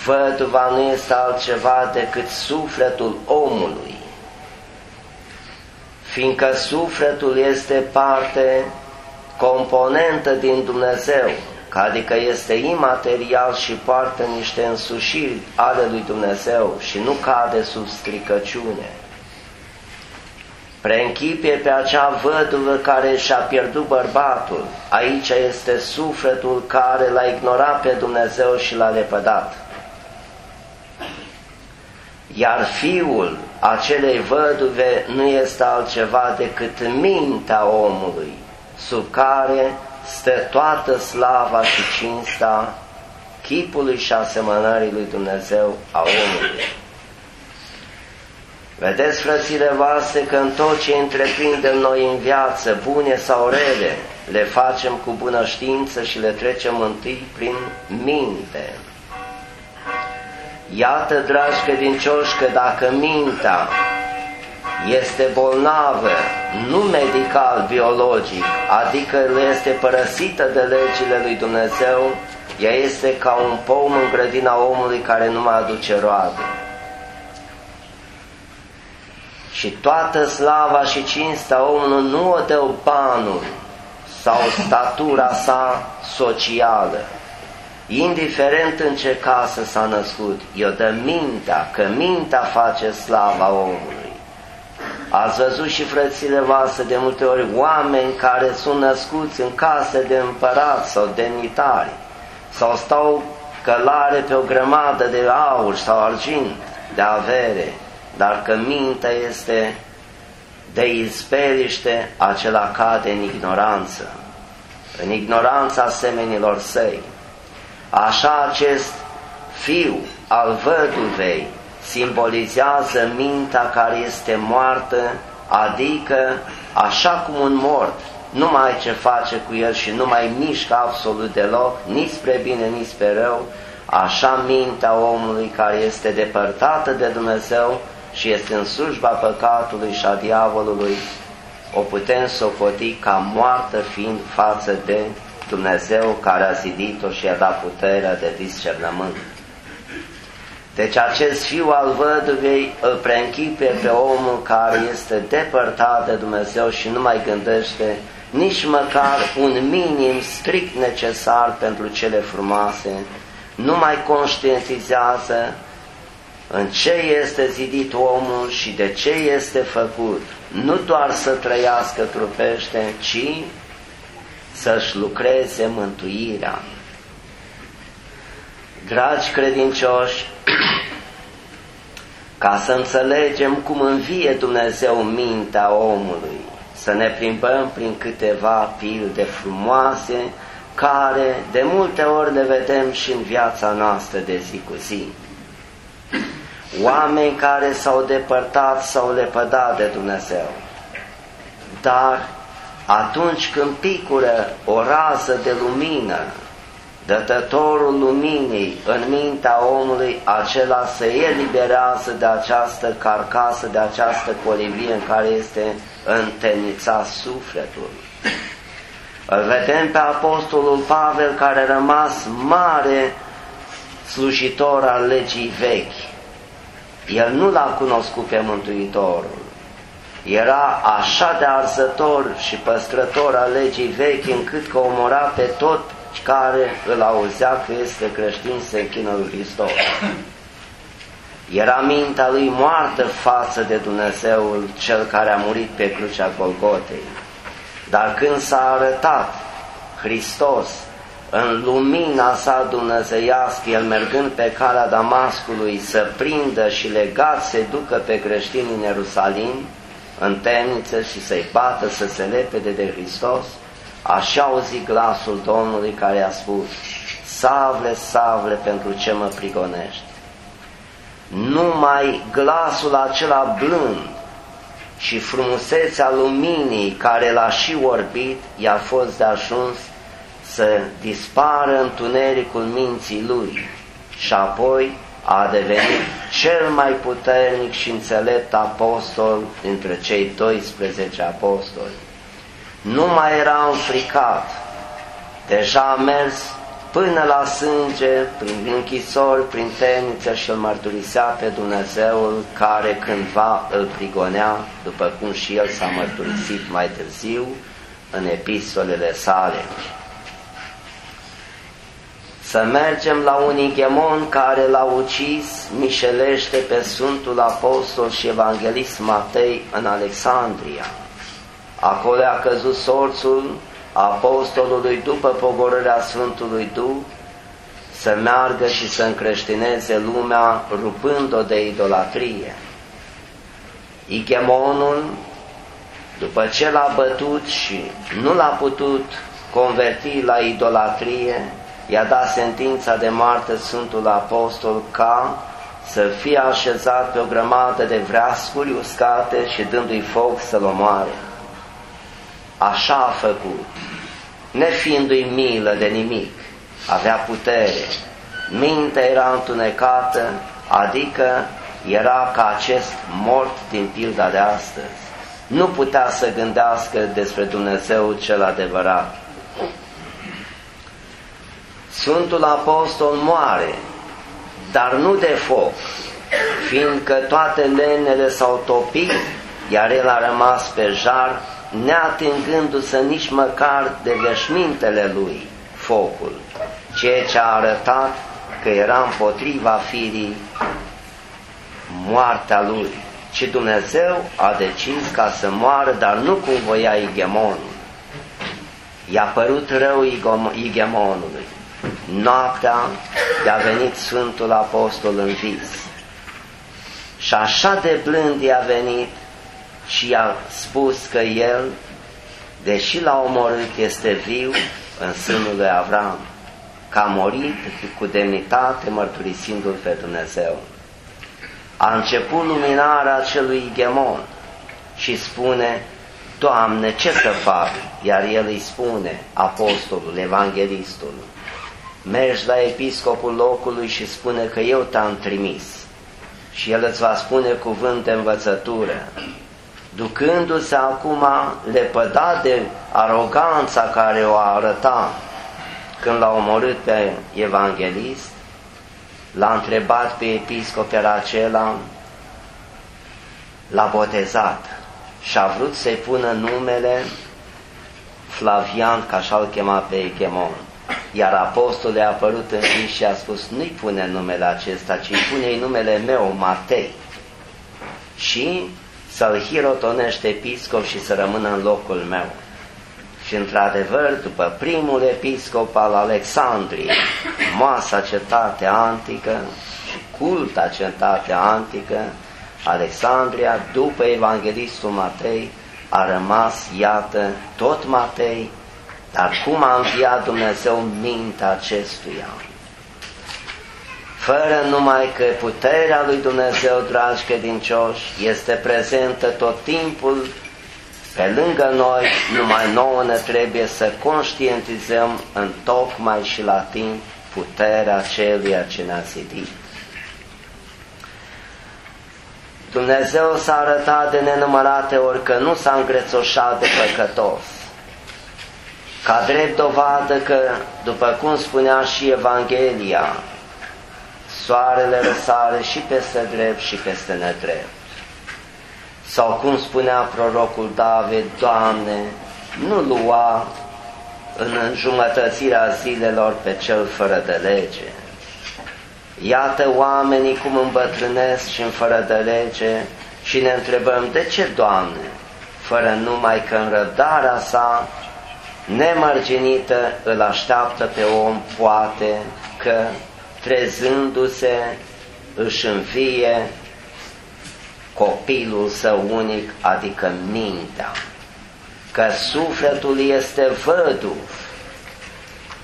Văduva nu este altceva decât sufletul omului, fiindcă sufletul este parte componentă din Dumnezeu, adică este imaterial și poartă niște însușiri ale lui Dumnezeu și nu cade sub stricăciune. Preînchipie pe acea văduvă care și-a pierdut bărbatul. Aici este sufletul care l-a ignorat pe Dumnezeu și l-a lepădat. Iar fiul acelei văduve nu este altceva decât mintea omului, sub care stă toată slava și cinsta chipului și asemănării lui Dumnezeu a omului. Vedeți, frățile voastre, că în tot ce întreprindem noi în viață, bune sau rele, le facem cu bună știință și le trecem întâi prin minte. Iată, dragi credincioși, că dacă mintea este bolnavă, nu medical, biologic, adică este părăsită de legile lui Dumnezeu, ea este ca un pom în grădina omului care nu mai aduce roade. Și toată slava și cinstea omului nu o dă banul sau statura sa socială, indiferent în ce casă s-a născut, i-o dă mintea, că mintea face slava omului. Ați văzut și frățile voastre de multe ori oameni care sunt născuți în case de împărați sau demnitari sau stau călare pe o grămadă de aur sau argint de avere, dar că mintea este de izbeliște, acela cade în ignoranță, în ignoranța asemenilor săi. Așa acest fiu al văduvei simbolizează mintea care este moartă, adică așa cum un mort nu mai ai ce face cu el și nu mai mișcă absolut deloc, nici spre bine, nici spre rău, așa mintea omului care este depărtată de Dumnezeu și este în slujba păcatului și a diavolului, o putem socoti ca moartă fiind față de Dumnezeu care a zidit-o și a dat puterea de discernământ. Deci acest fiu al văduvei îl preînchipe pe omul care este depărtat de Dumnezeu și nu mai gândește nici măcar un minim strict necesar pentru cele frumoase, nu mai conștientizează în ce este zidit omul și de ce este făcut, nu doar să trăiască trupește, ci să-și lucreze mântuirea. Dragi credincioși, ca să înțelegem cum învie Dumnezeu mintea omului, să ne plimbăm prin câteva pilde frumoase, care de multe ori le vedem și în viața noastră de zi cu zi. Oameni care s-au depărtat, s-au lepădat de Dumnezeu. Dar atunci când picură o rază de lumină, dătătorul luminii în mintea omului, acela se eliberează de această carcasă, de această colivie în care este întemnițat sufletul. Îl vedem pe Apostolul Pavel care a rămas mare slujitor al legii vechi. El nu l-a cunoscut pe Mântuitorul. Era așa de arzător și păstrător al legii vechi încât că omora pe tot care îl auzea că este creștin se închină lui Hristos. Era mintea lui moartă față de Dumnezeul cel care a murit pe crucea Golgotei. Dar când s-a arătat Hristos în lumina sa dumnezeiască, el mergând pe calea Damascului să prindă și legat să ducă pe creștini în Ierusalim, în temniță și să-i bată să se lepede de Hristos, așa auzi glasul Domnului care a spus, Savle, savle, pentru ce mă prigonești? Numai glasul acela blând și frumusețea luminii care l-a și orbit i-a fost de ajuns să dispară întunericul minții lui și apoi a devenit cel mai puternic și înțelept apostol dintre cei 12 apostoli. Nu mai era înfricat, deja a mers până la sânge, prin închisori, prin temniță și îl mărturisea pe Dumnezeul care cândva îl prigonea, după cum și el s-a mărturisit mai târziu în epistolele sale. Să mergem la un igemon care l-a ucis, mișelește pe Sfântul Apostol și Evanghelist Matei în Alexandria. Acolo a căzut sorțul apostolului după pogorârea Sfântului Duh să meargă și să încreștineze lumea rupând-o de idolatrie. Igemonul, după ce l-a bătut și nu l-a putut converti la idolatrie, i-a dat sentința de moarte Sfântul Apostol ca să fie așezat pe o grămadă de vreascuri uscate și dându-i foc să-l omoare. Așa a făcut, nefiindu-i milă de nimic, avea putere, mintea era întunecată, adică era ca acest mort din pilda de astăzi. Nu putea să gândească despre Dumnezeu cel adevărat. Sfântul Apostol moare, dar nu de foc, fiindcă toate lenele s-au topit, iar el a rămas pe jar neatingându-se nici măcar de veșmintele lui focul, ceea ce a arătat că era împotriva firii moartea lui. Și Dumnezeu a decis ca să moară, dar nu cum voia Igemonul. I-a părut rău Igemonului. Noaptea i-a venit Sfântul Apostol în vis. Și așa de blând i-a venit și i-a spus că el, deși l-a omorât, este viu în sânul lui Avram, că a murit cu demnitate mărturisindu-l pe Dumnezeu. A început luminarea acelui gemon și spune, Doamne, ce să fac? Iar el îi spune, apostolul, evanghelistul, mergi la episcopul locului și spune că eu te-am trimis și el îți va spune cuvânt de învățătură ducându-se acum lepădat de aroganța care o arăta când l-a omorât pe evanghelist, l-a întrebat pe episcopul acela, l-a botezat și a vrut să-i pună numele Flavian, ca așa-l chema pe Echemon. Iar apostolul a apărut în zi și a spus, nu-i pune numele acesta, ci pune-i numele meu, Matei. Și să-l hirotonește episcop și să rămână în locul meu. Și într-adevăr, după primul episcop al Alexandriei, moasa cetate antică și culta cetate antică, Alexandria, după evanghelistul Matei, a rămas, iată, tot Matei, dar cum a înviat Dumnezeu mintea acestuia? Fără numai că puterea lui Dumnezeu, dragi credincioși, este prezentă tot timpul pe lângă noi, numai nouă ne trebuie să conștientizăm în tocmai și la timp puterea celuia ce ne-a zidit. Dumnezeu s-a arătat de nenumărate ori că nu s-a îngrețoșat de păcătos. Ca drept dovadă că, după cum spunea și Evanghelia, soarele răsare și peste drept și peste nedrept. Sau cum spunea prorocul David, Doamne, nu lua în înjumătățirea zilelor pe cel fără de lege. Iată oamenii cum îmbătrânesc și în fără de lege și ne întrebăm, de ce, Doamne, fără numai că în răbdarea sa nemărginită îl așteaptă pe om, poate că trezându-se își învie copilul său unic, adică mintea, că sufletul este văduv,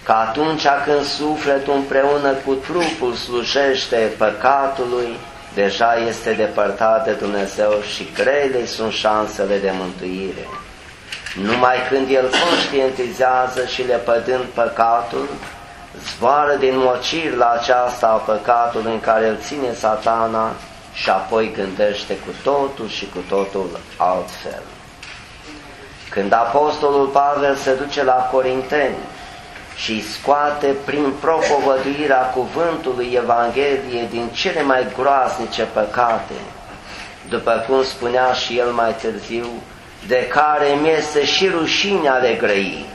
că atunci când sufletul împreună cu trupul slujește păcatului, deja este depărtat de Dumnezeu și grele sunt șansele de mântuire. Numai când el conștientizează și le pădând păcatul, zboară din mocir la aceasta a păcatului în care îl ține satana și apoi gândește cu totul și cu totul altfel. Când Apostolul Pavel se duce la Corinteni și scoate prin propovăduirea cuvântului Evangheliei din cele mai groaznice păcate, după cum spunea și el mai târziu, de care mi este și rușinea de grăi.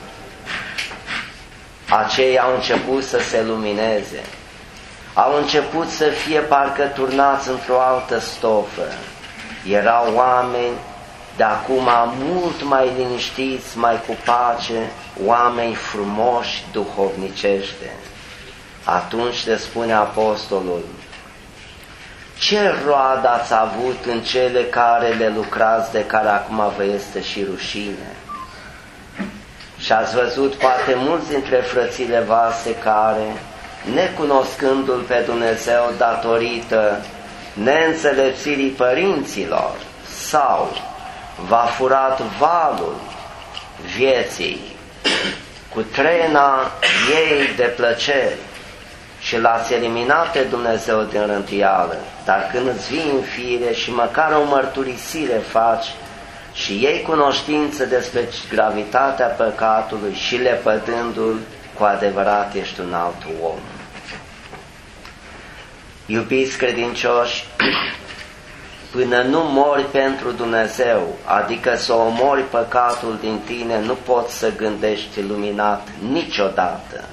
Aceia au început să se lumineze, au început să fie parcă turnați într-o altă stofă. Erau oameni de acum mult mai liniștiți, mai cu pace, oameni frumoși duhovnicește. Atunci le spune apostolul, ce roadă ați avut în cele care le lucrați de care acum vă este și rușine? Și ați văzut poate mulți dintre frățile voastre care, necunoscându-L pe Dumnezeu datorită neînțelepțirii părinților sau v-a furat valul vieții cu trena ei de plăceri și l-ați eliminat pe Dumnezeu din rântială, dar când îți vii în fire și măcar o mărturisire faci și ei cunoștință despre gravitatea păcatului și le pădându-l, cu adevărat ești un alt om. Iubiți credincioși, până nu mori pentru Dumnezeu, adică să omori păcatul din tine, nu poți să gândești luminat niciodată.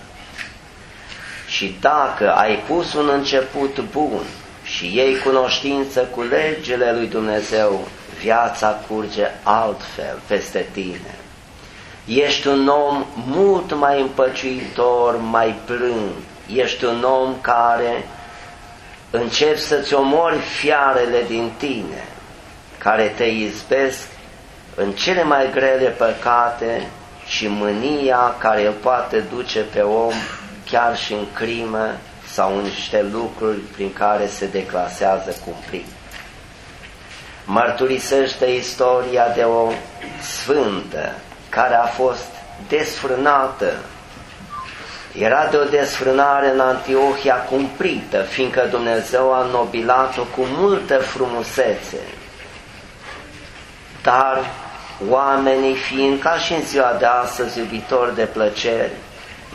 Și dacă ai pus un început bun și ei cunoștință cu legile lui Dumnezeu, viața curge altfel peste tine. Ești un om mult mai împăciuitor, mai plâng. Ești un om care începi să-ți omori fiarele din tine, care te izbesc în cele mai grele păcate și mânia care îl poate duce pe om chiar și în crimă sau în niște lucruri prin care se declasează cumplit. Mărturisește istoria de o sfântă care a fost desfrânată era de o desfrânare în Antiohia cumplită, fiindcă Dumnezeu a nobilat-o cu multă frumusețe. Dar oamenii fiind ca și în ziua de astăzi iubitori de plăceri,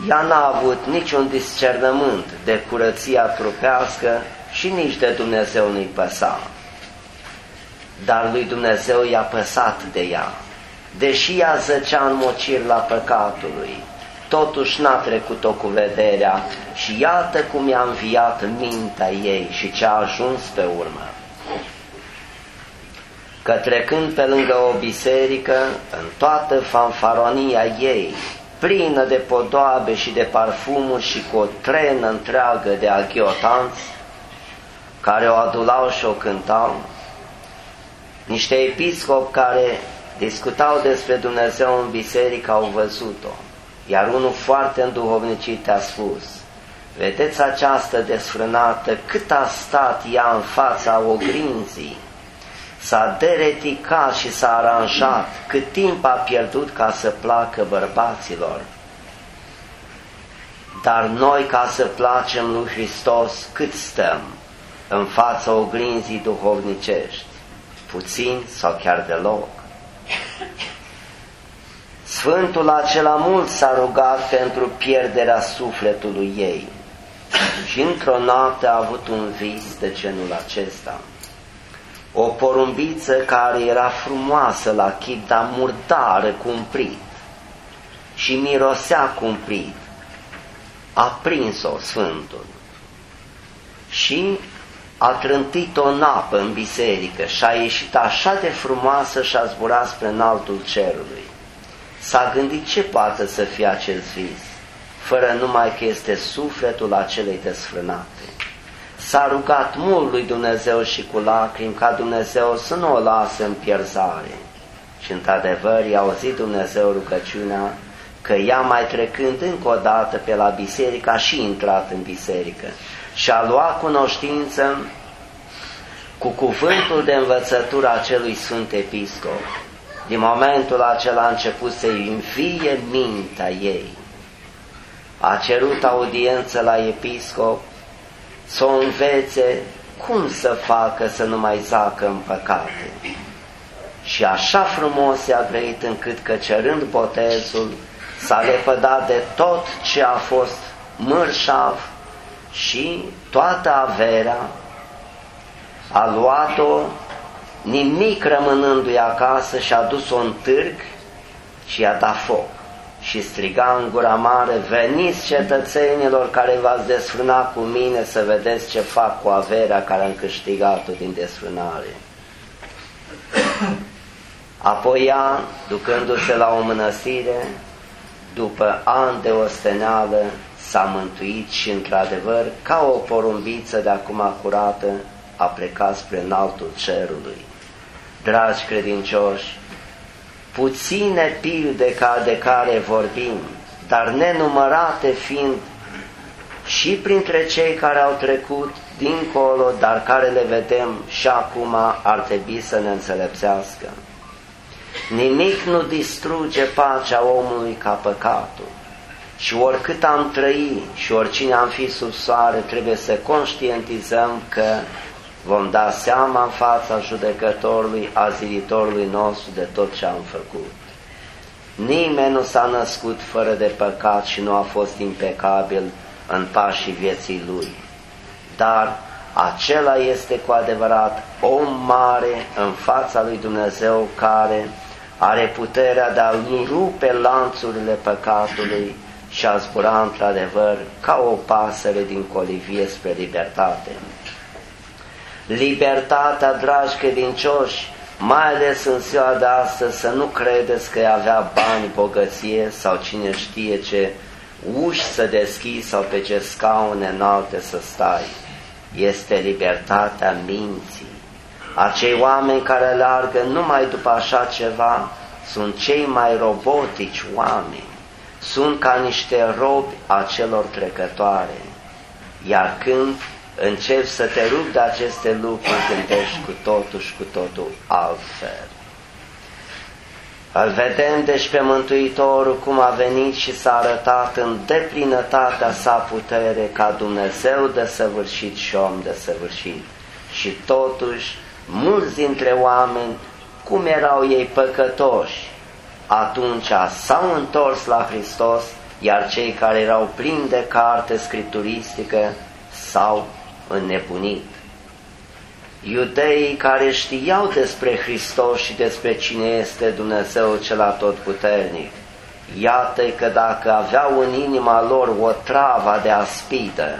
ea n-a avut niciun discernământ de curăția trupească și nici de Dumnezeu nu-i păsa. Dar lui Dumnezeu i-a păsat de ea, deși ea zăcea în mocir la păcatului, totuși n-a trecut-o cu vederea și iată cum i-a înviat mintea ei și ce a ajuns pe urmă. Că trecând pe lângă o biserică, în toată fanfaronia ei, plină de podoabe și de parfumuri și cu o trenă întreagă de aghiotanți, care o adulau și o cântau, niște episcopi care discutau despre Dumnezeu în biserică, au văzut-o. Iar unul foarte înduhovnicit a spus, vedeți această desfrânată, cât a stat ea în fața ogrinzii, s-a dereticat și s-a aranjat, cât timp a pierdut ca să placă bărbaților. Dar noi, ca să placem lui Hristos, cât stăm în fața oglinzii duhovnicești? Puțin sau chiar deloc? Sfântul acela mult s-a rugat pentru pierderea sufletului ei și într-o noapte a avut un vis de genul acesta. O porumbiță care era frumoasă la chip, dar murdară cumprit și mirosea cumprit. A prins-o Sfântul și a trântit-o în apă în biserică și a ieșit așa de frumoasă și a zburat spre înaltul cerului. S-a gândit ce poate să fie acest vis, fără numai că este sufletul acelei desfrânate. S-a rugat mult lui Dumnezeu și cu lacrimi ca Dumnezeu să nu o lase în pierzare. Și într-adevăr i-a auzit Dumnezeu rugăciunea că ea mai trecând încă o dată pe la biserică a și intrat în biserică și a luat cunoștință cu cuvântul de învățătură a celui Sfânt Episcop. Din momentul acela a început să-i înfie mintea ei. A cerut audiență la episcop să o învețe cum să facă să nu mai zacă în păcate. Și așa frumos i-a grăit încât că cerând botezul s-a lepădat de tot ce a fost mărșav și toată averea a luat-o nimic rămânându-i acasă și a dus-o în târg și i-a dat foc și striga în gura mare, veniți cetățenilor care v-ați desfrânat cu mine să vedeți ce fac cu averea care am câștigat-o din desfrânare. Apoi ea, ducându-se la o mănăstire, după ani de osteneală, s-a mântuit și, într-adevăr, ca o porumbiță de acum curată, a plecat spre înaltul cerului. Dragi credincioși, puține pilde ca de care vorbim, dar nenumărate fiind și printre cei care au trecut dincolo, dar care le vedem și acum ar trebui să ne înțelepțească. Nimic nu distruge pacea omului ca păcatul. Și oricât am trăi și oricine am fi sub soare, trebuie să conștientizăm că vom da seama în fața judecătorului, a zilitorului nostru de tot ce am făcut. Nimeni nu s-a născut fără de păcat și nu a fost impecabil în pașii vieții lui. Dar acela este cu adevărat om mare în fața lui Dumnezeu care are puterea de a rupe lanțurile păcatului și a zbura într-adevăr ca o pasăre din colivie spre libertate. Libertatea, dragi credincioși, mai ales în ziua de astăzi, să nu credeți că avea bani, bogăție sau cine știe ce uși să deschizi sau pe ce scaune înalte să stai. Este libertatea minții. Acei oameni care largă numai după așa ceva sunt cei mai robotici oameni. Sunt ca niște robi a celor trecătoare. Iar când începi să te rupi de aceste lucruri, gândești cu totul și cu totul altfel. Îl vedem deci pe Mântuitorul cum a venit și s-a arătat în deplinătatea sa putere ca Dumnezeu de săvârșit și om de săvârșit. Și totuși, mulți dintre oameni, cum erau ei păcătoși, atunci s-au întors la Hristos, iar cei care erau plini de carte scripturistică s-au înnebunit. Iudeii care știau despre Hristos și despre cine este Dumnezeu cel atotputernic, iată că dacă aveau în inima lor o travă de aspidă,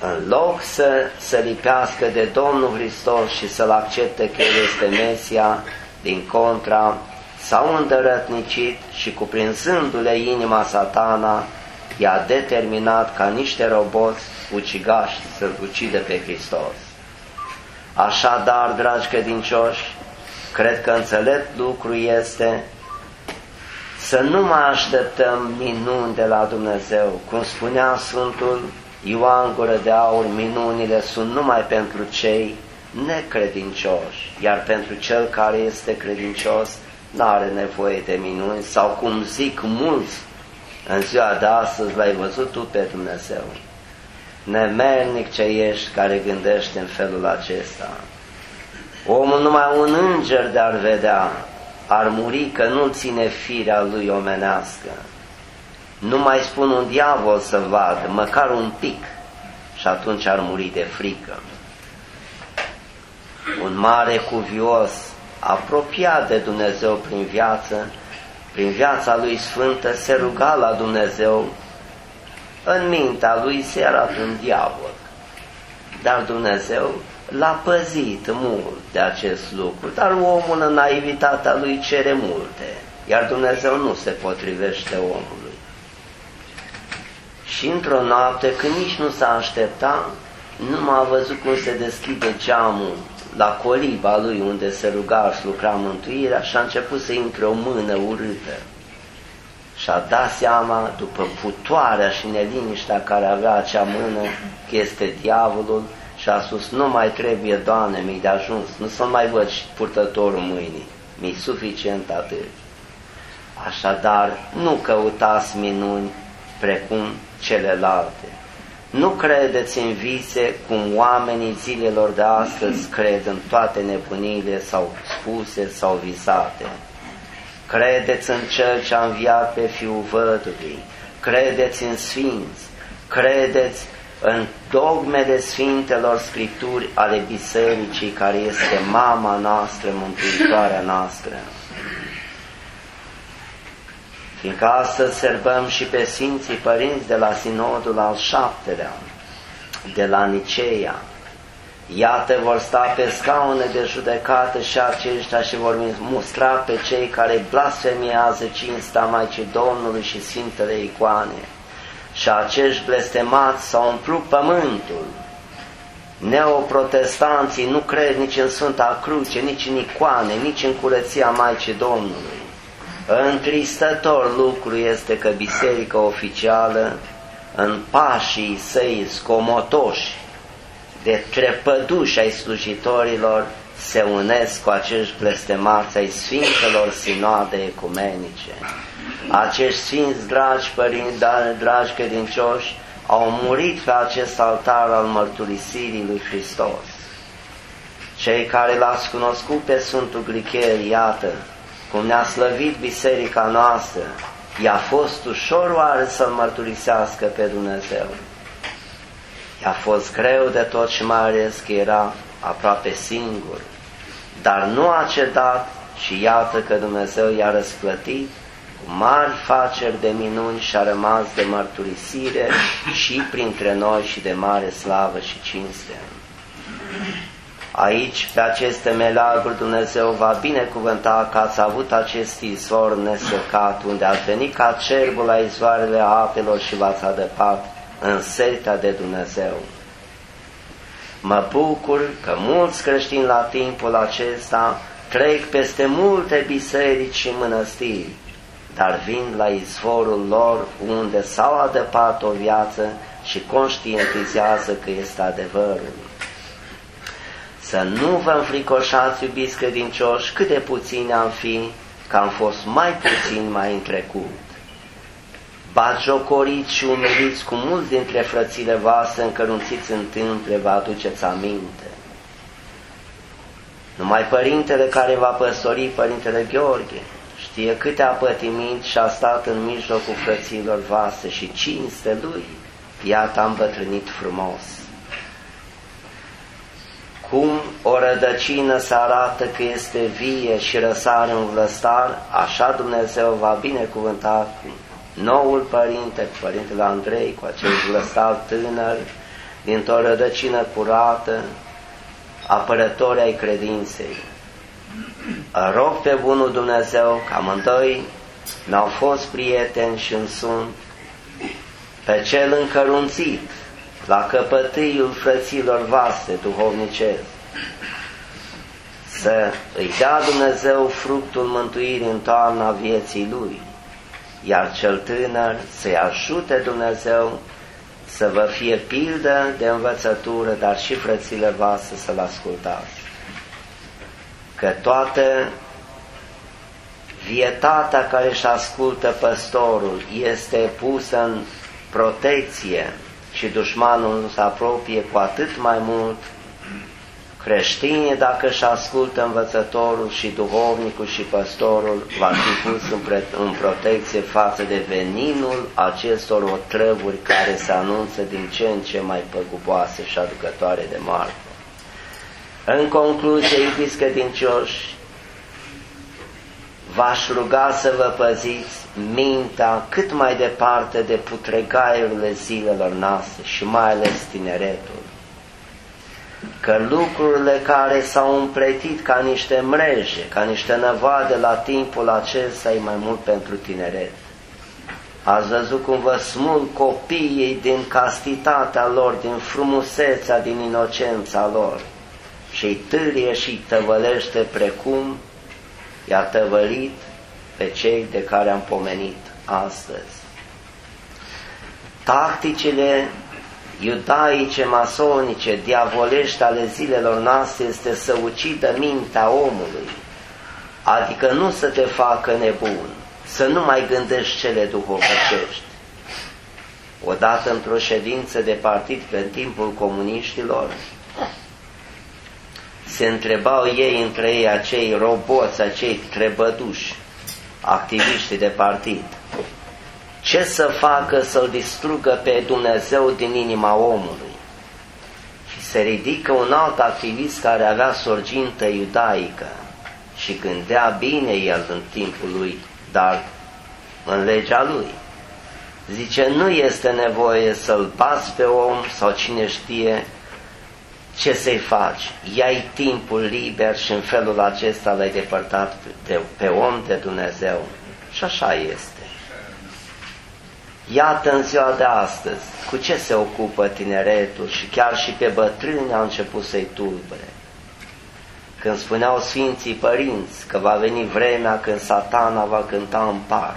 în loc să se lipească de Domnul Hristos și să-L accepte că El este Mesia, din contra, s-au îndărătnicit și cuprinzându-le inima satana, i-a determinat ca niște roboți ucigași să-L ucide pe Hristos. Așadar, dragi credincioși, Cred că înțelept lucru este să nu mai așteptăm minuni de la Dumnezeu. Cum spunea Sfântul Ioan Gură de Aur, minunile sunt numai pentru cei necredincioși, iar pentru cel care este credincios n-are nevoie de minuni sau cum zic mulți în ziua de astăzi l-ai văzut tu pe Dumnezeu. Nemernic ce ești care gândește în felul acesta. Omul numai un înger de-ar vedea, ar muri că nu ține firea lui omenească. Nu mai spun un diavol să vadă, măcar un pic, și atunci ar muri de frică. Un mare cuvios, apropiat de Dumnezeu prin viață, prin viața lui sfântă, se ruga la Dumnezeu, în mintea lui se era un diavol. Dar Dumnezeu l-a păzit mult de acest lucru, dar omul în naivitatea lui cere multe, iar Dumnezeu nu se potrivește omului. Și într-o noapte, când nici nu s-a așteptat, nu m-a văzut cum se deschide geamul la coliba lui unde se ruga și lucra mântuirea și a început să intre o mână urâtă. Și-a dat seama, după putoarea și neliniștea care avea acea mână, că este diavolul și a spus, nu mai trebuie, Doamne, mi de ajuns, nu să mai văd purtătorul mâinii, mi suficient atât. Așadar, nu căutați minuni precum celelalte. Nu credeți în vise cum oamenii zilelor de astăzi cred în toate nebunile sau spuse sau visate. Credeți în Cel ce a înviat pe Fiul Văduvii, credeți în Sfinți, credeți în dogmele Sfintelor Scripturi ale Bisericii, care este mama noastră, mântuitoarea noastră. Fiindcă astăzi serbăm și pe Sfinții Părinți de la Sinodul al șaptelea, de la Niceea. Iată vor sta pe scaune de judecată și aceștia și vor mustra pe cei care blasfemiază cinsta Maicii Domnului și Sfintele Icoane și acești blestemați s-au umplut pământul. Neoprotestanții nu cred nici în Sfânta Cruce, nici în icoane, nici în curăția Maicii Domnului. Întristător lucru este că biserica oficială, în pașii săi scomotoși, de trepăduși ai slujitorilor, se unesc cu acești blestemați ai Sfintelor Sinoade Ecumenice. Acești Sfinți, dragi părinți, dragi credincioși, au murit pe acest altar al mărturisirii lui Hristos. Cei care l-ați cunoscut pe Sfântul Glicher, iată, cum ne-a slăvit biserica noastră, i-a fost ușor oare să-L mărturisească pe Dumnezeu. I-a fost greu de tot și mai ales că era aproape singur, dar nu a cedat și iată că Dumnezeu i-a răsplătit cu mari faceri de minuni și a rămas de mărturisire și printre noi și de mare slavă și cinste. Aici, pe aceste melaguri, Dumnezeu va binecuvânta că ați avut acest izvor nesecat, unde ați venit ca cerbul la izvoarele apelor și v-ați adăpat în setea de Dumnezeu. Mă bucur că mulți creștini la timpul acesta trec peste multe biserici și mănăstiri, dar vin la izvorul lor unde s-au adăpat o viață și conștientizează că este adevărul. Să nu vă înfricoșați, iubiți credincioși, cât de puțini am fi, că am fost mai puțin mai în trecut. Bagiocoriți și umiliți cu mulți dintre frățile voastre încărunțiți în tâmple, vă aduceți aminte. Numai părintele care va păstori, părintele Gheorghe, știe câte a pătimit și a stat în mijlocul frăților voastre și cinste lui, iată am bătrânit frumos cum o rădăcină se arată că este vie și răsare în vlăstar, așa Dumnezeu va binecuvânta cu noul părinte, cu părintele Andrei, cu acest vlăstar tânăr, dintr-o rădăcină curată, apărători ai credinței. Rog pe bunul Dumnezeu ca amândoi n-au fost prieteni și în sunt pe cel încărunțit, la căpătâiul frăților vaste duhovnicesc. să îi dea Dumnezeu fructul mântuirii în toamna vieții lui, iar cel tânăr să-i ajute Dumnezeu să vă fie pildă de învățătură, dar și frățile voastre să-L ascultați. Că toată vietatea care își ascultă păstorul este pusă în protecție și dușmanul nu se apropie cu atât mai mult creștinii, dacă își ascultă învățătorul și duhovnicul și păstorul, va fi pus în, pre- în protecție față de veninul acestor otrăvuri care se anunță din ce în ce mai păguboase și aducătoare de marfă. În concluzie, iubiți credincioși, v-aș ruga să vă păziți mintea cât mai departe de putregaiurile zilelor noastre și mai ales tineretul. Că lucrurile care s-au împletit ca niște mreje, ca niște năvoade la timpul acesta e mai mult pentru tineret. Ați văzut cum vă smulg copiii din castitatea lor, din frumusețea, din inocența lor și îi târie și îi tăvălește precum i-a tăvălit pe cei de care am pomenit astăzi. Tacticile iudaice, masonice, diavolești ale zilelor noastre este să ucidă mintea omului, adică nu să te facă nebun, să nu mai gândești cele duhovnicești. Odată într-o ședință de partid pe timpul comuniștilor, se întrebau ei între ei acei roboți, acei trebăduși, activiștii de partid, ce să facă să-L distrugă pe Dumnezeu din inima omului. Și se ridică un alt activist care avea sorgintă iudaică și gândea bine el în timpul lui, dar în legea lui. Zice, nu este nevoie să-l bați pe om sau cine știe ce să-i faci? Ia-i timpul liber și în felul acesta l-ai depărtat de, pe om de Dumnezeu. Și așa este. Iată în ziua de astăzi cu ce se ocupă tineretul și chiar și pe bătrâni a început să-i tulbure. Când spuneau Sfinții Părinți că va veni vremea când satana va cânta în par.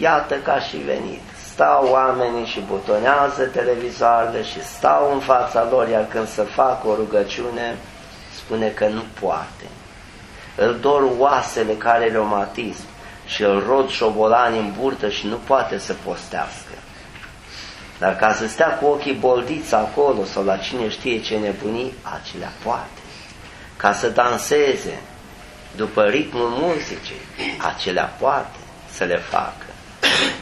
Iată că a și venit. Stau oamenii și butonează televizoarele și stau în fața lor, iar când să fac o rugăciune, spune că nu poate. Îl dor oasele care reumatism și îl rod șobolani în burtă și nu poate să postească. Dar ca să stea cu ochii boldiți acolo sau la cine știe ce nebunii, acelea poate. Ca să danseze după ritmul muzicii, acelea poate să le facă.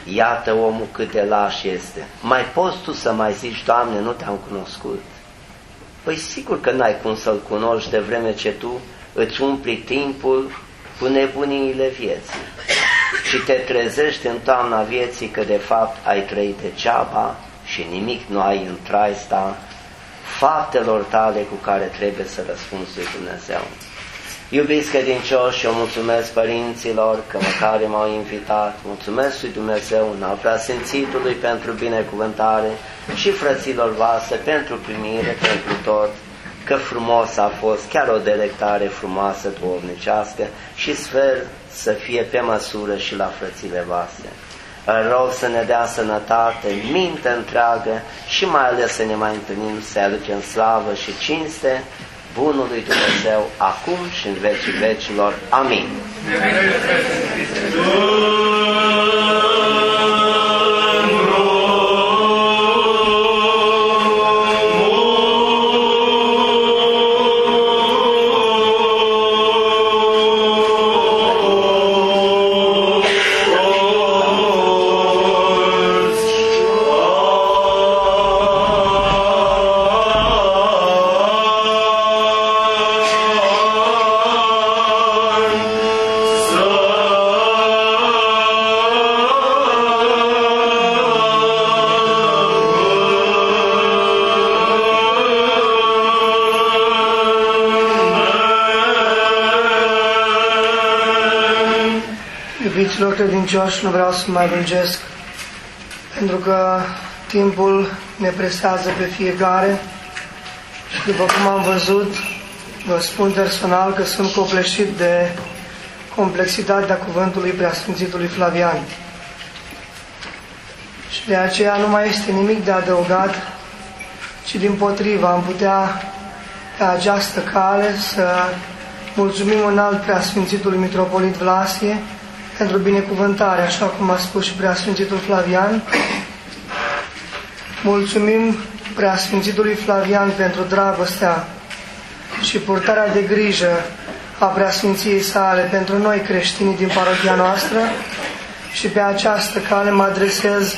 Iată omul cât de laș este. Mai poți tu să mai zici, Doamne, nu te-am cunoscut? Păi sigur că n-ai cum să-L cunoști de vreme ce tu îți umpli timpul cu nebuniile vieții și te trezești în toamna vieții că de fapt ai trăit degeaba și nimic nu ai în traista faptelor tale cu care trebuie să răspunzi lui Dumnezeu. Iubiți credincioși, eu mulțumesc părinților că măcar m-au invitat, mulțumesc lui Dumnezeu în al preasfințitului pentru binecuvântare și frăților voastre pentru primire, pentru tot, că frumos a fost, chiar o delectare frumoasă duhovnicească și sper să fie pe măsură și la frățile voastre. Îl rog să ne dea sănătate, minte întreagă și mai ales să ne mai întâlnim, să aducem slavă și cinste bunului Dumnezeu, acum și în vecii vecilor. Amin. Iubiților credincioși, nu vreau să mai lungesc, pentru că timpul ne presează pe fiecare și după cum am văzut, Vă spun personal că sunt copleșit de complexitatea cuvântului Preasfințitului Flavian. Și de aceea nu mai este nimic de adăugat, ci din potriva am putea pe această cale să mulțumim un alt Preasfințitului Mitropolit Vlasie pentru binecuvântare, așa cum a spus și Preasfințitul Flavian. Mulțumim Preasfințitului Flavian pentru dragostea și purtarea de grijă a Preasfinției sale pentru noi creștinii din parochia noastră și pe această cale mă adresez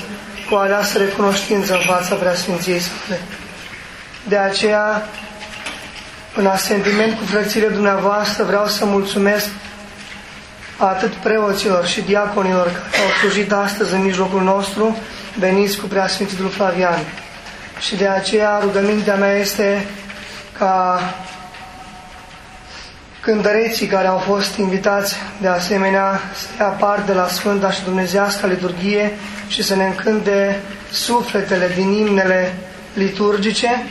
cu aleasă recunoștință în fața Preasfinției sale. De aceea, în asentiment cu frățile dumneavoastră, vreau să mulțumesc atât preoților și diaconilor care au slujit astăzi în mijlocul nostru, veniți cu Preasfințitul Flavian. Și de aceea rugămintea mea este ca cântăreții care au fost invitați de asemenea să ia parte la Sfânta și Dumnezească liturghie și să ne încânte sufletele din imnele liturgice,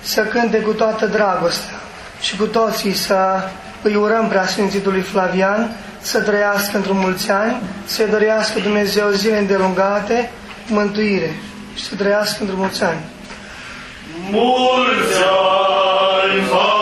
să cânte cu toată dragostea și cu toții să îi urăm Preasfințitului Flavian să trăiască într-un mulți ani, să-i dorească Dumnezeu zile îndelungate, mântuire și să trăiască într-un mulți ani. Mulți ani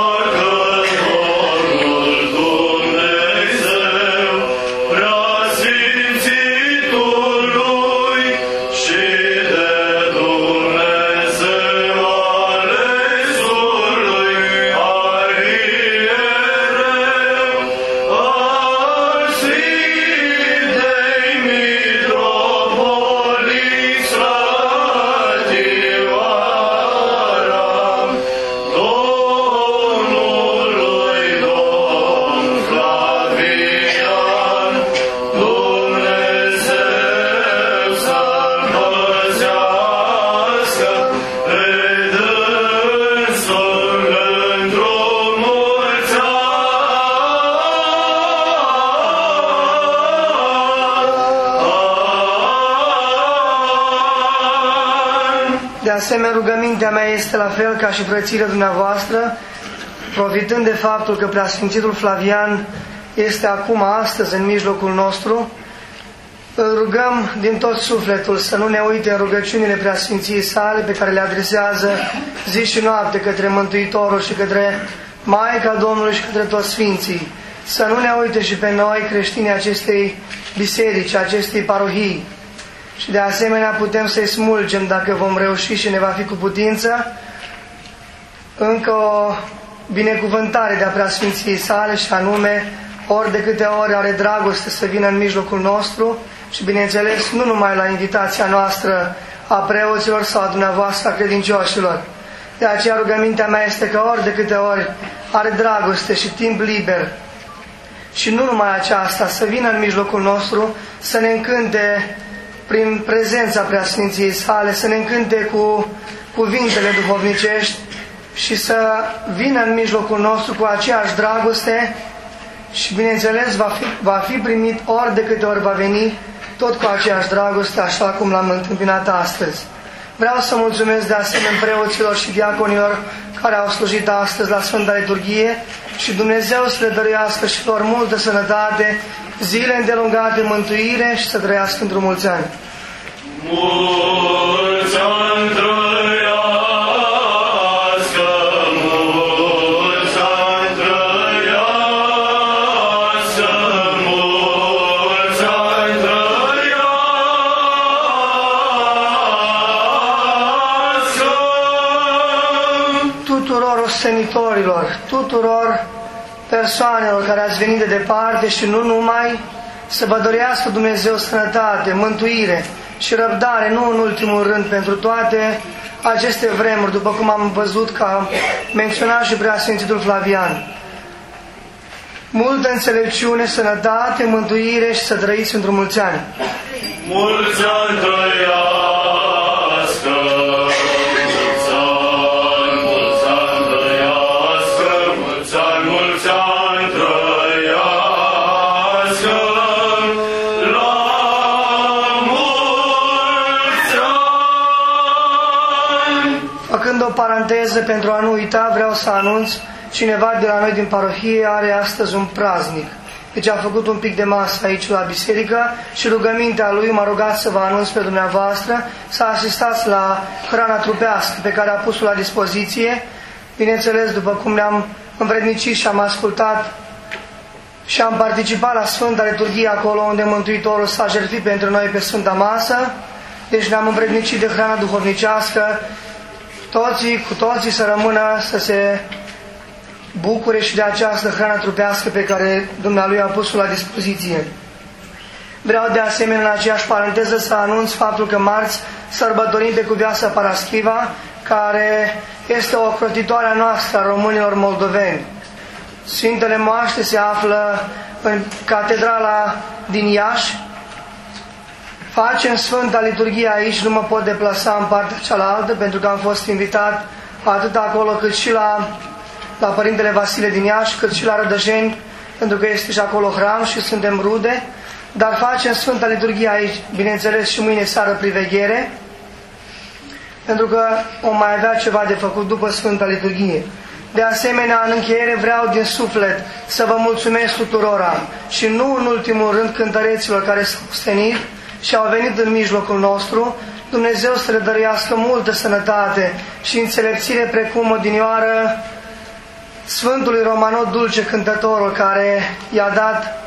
asemenea, rugămintea mea este la fel ca și frățile dumneavoastră, profitând de faptul că Preasfințitul Flavian este acum, astăzi, în mijlocul nostru, îl rugăm din tot sufletul să nu ne uite în rugăciunile Preasfinției sale pe care le adresează zi și noapte către Mântuitorul și către Maica Domnului și către toți Sfinții. Să nu ne uite și pe noi, creștinii acestei biserici, acestei parohii. Și de asemenea putem să-i smulgem dacă vom reuși și ne va fi cu putință încă o binecuvântare de-a preasfinției sale și anume ori de câte ori are dragoste să vină în mijlocul nostru și bineînțeles nu numai la invitația noastră a preoților sau a dumneavoastră a credincioșilor. De aceea rugămintea mea este că ori de câte ori are dragoste și timp liber și nu numai aceasta, să vină în mijlocul nostru, să ne încânte prin prezența Preasfinției sale, să ne încânte cu cuvintele duhovnicești și să vină în mijlocul nostru cu aceeași dragoste și, bineînțeles, va fi, va fi primit ori de câte ori va veni, tot cu aceeași dragoste, așa cum l-am întâmpinat astăzi. Vreau să mulțumesc de asemenea preoților și diaconilor care au slujit astăzi la Sfânta Liturghie și Dumnezeu să le dăruiască și lor multă sănătate, zile îndelungate, mântuire și să trăiască într-un mulți ani. Mulți ani trăiască, mulți ani trăiască, mulți ani trăiască. tuturor ostenitorilor, tuturor persoanelor care ați venit de departe și nu numai, să vă dorească Dumnezeu sănătate, mântuire și răbdare, nu în ultimul rând pentru toate aceste vremuri, după cum am văzut că a menționat și Preasfințitul Flavian. Multă înțelepciune, sănătate, mântuire și să trăiți într-un mulți ani. Mulți ani paranteză pentru a nu uita, vreau să anunț cineva de la noi din parohie are astăzi un praznic. Deci a făcut un pic de masă aici la biserică și rugămintea lui m-a rugat să vă anunț pe dumneavoastră să asistați la hrana trupească pe care a pus-o la dispoziție. Bineînțeles, după cum ne-am învrednicit și am ascultat și am participat la Sfânta Liturghie acolo unde Mântuitorul s-a jertfit pentru noi pe Sfânta Masă, deci ne-am învrednicit de hrana duhovnicească, toții, cu toții să rămână să se bucure și de această hrană trupească pe care Dumnealui a pus-o la dispoziție. Vreau de asemenea în aceeași paranteză să anunț faptul că marți sărbătorim pe cuvioasă Paraschiva, care este o crotitoare a noastră a românilor moldoveni. Sfintele moaște se află în catedrala din Iași. Facem Sfânta Liturghie aici, nu mă pot deplasa în partea cealaltă pentru că am fost invitat atât acolo cât și la, la Părintele Vasile din Iași, cât și la Rădăjeni, pentru că este și acolo hram și suntem rude. Dar facem Sfânta Liturghie aici, bineînțeles și mâine seară priveghere, pentru că o mai avea ceva de făcut după Sfânta Liturghie. De asemenea, în încheiere vreau din suflet să vă mulțumesc tuturora și nu în ultimul rând cântăreților care s-au ostenit și au venit în mijlocul nostru. Dumnezeu să le dăruiască multă sănătate și înțelepțire precum odinioară Sfântului Romano Dulce cântătorul care i-a dat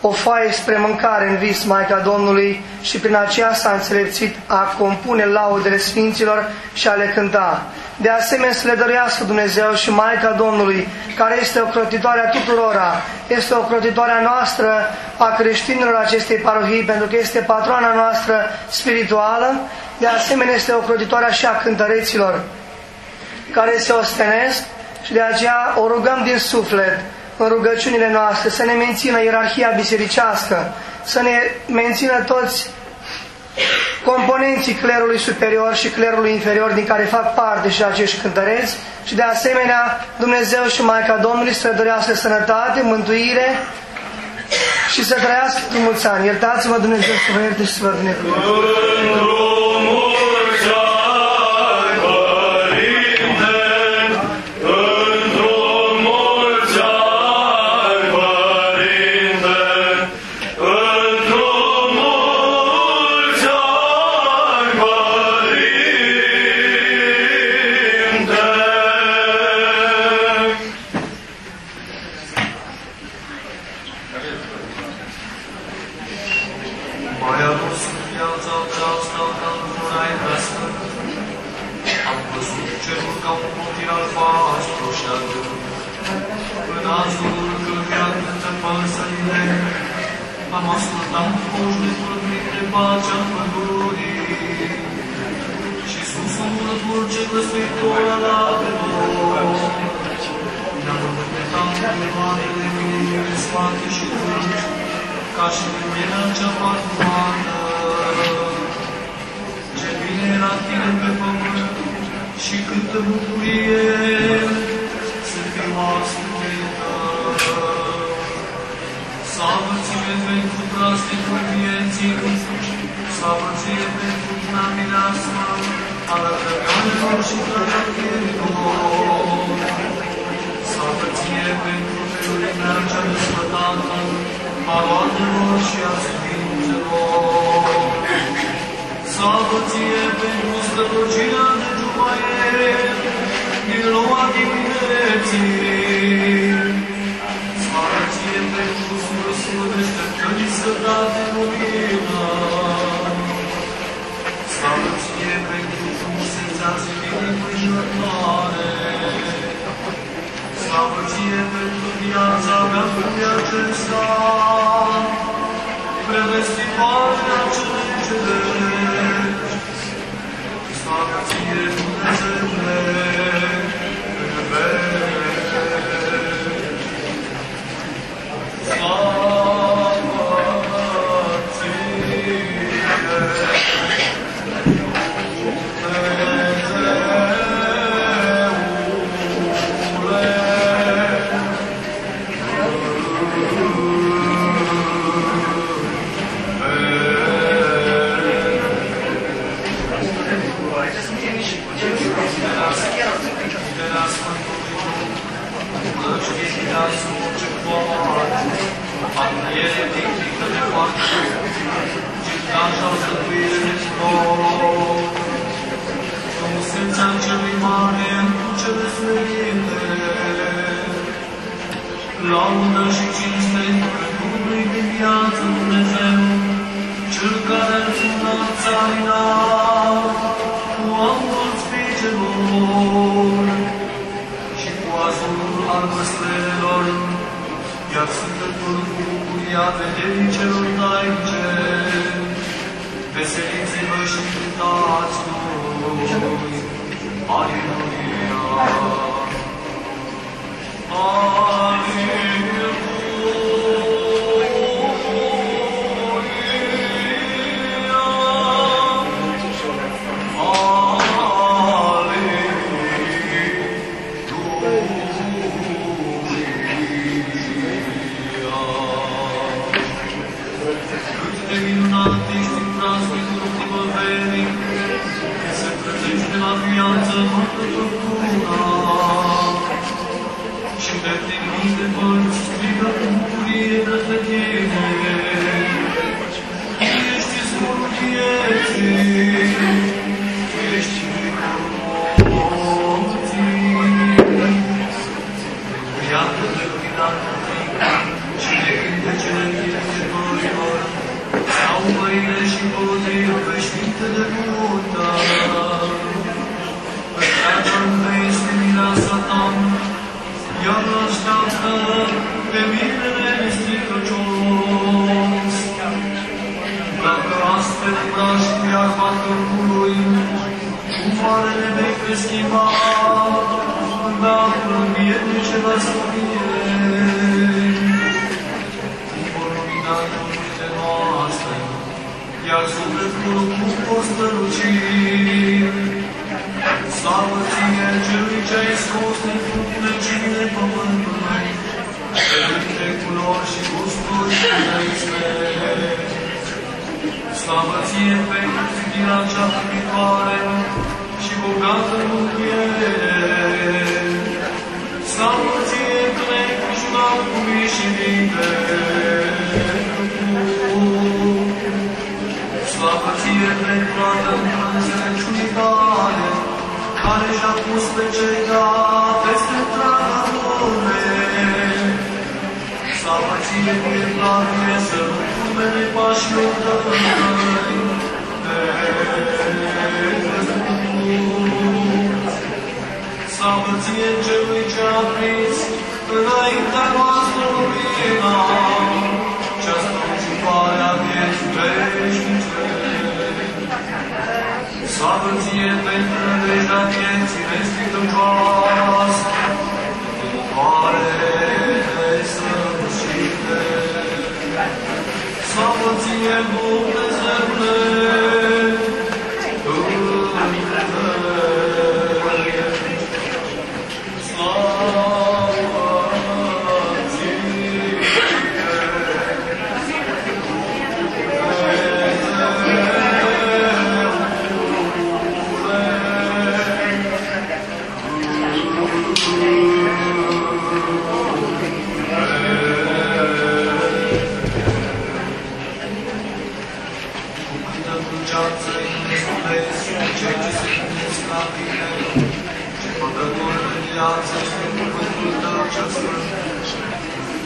o foaie spre mâncare în vis Maica Domnului și prin aceea s-a înțelepțit a compune laudele Sfinților și a le cânta. De asemenea să le dăruiască Dumnezeu și Maica Domnului, care este o crotitoare a tuturora, este o crotitoare a noastră a creștinilor acestei parohii, pentru că este patroana noastră spirituală, de asemenea este o crotitoare și a cântăreților, care se ostenesc și de aceea o rugăm din suflet în rugăciunile noastre, să ne mențină ierarhia bisericească, să ne mențină toți componenții clerului superior și clerului inferior din care fac parte și acești cântăreți și de asemenea Dumnezeu și Maica Domnului să dorească sănătate, mântuire și să trăiască cu mulți ani. Iertați-mă Dumnezeu să vă ierte și să vă binecuvânteze. Schimba, dacă viernice va să fie. Vor lumina lucrurile noastre, iar sufletul cu o strălucire. Slavă ție, celui ce ai scos din fructile pământului, pe dintre culori și gusturi și trăisme. Slavă ție pentru zidirea cea primitoare și bogată în mântuire. Slavă ție că ne-ai cușunat cu mii și vinte. Slavă ție pentru toată înțelepciunii tale, care și-a pus pe cei da peste întreaga lume. Slavă ție, mie place să urmele pașilor tăi. Slavă ție celui ce a prins înaintea noastră lumina, cea strălucitoare a vieții veșnice. Slavă ție pentru nădejdea vieții nestricăcioase, care săvârșite. Slavă ție, Dumnezeule, păcător de viață este cuvântul tău cel sfânt,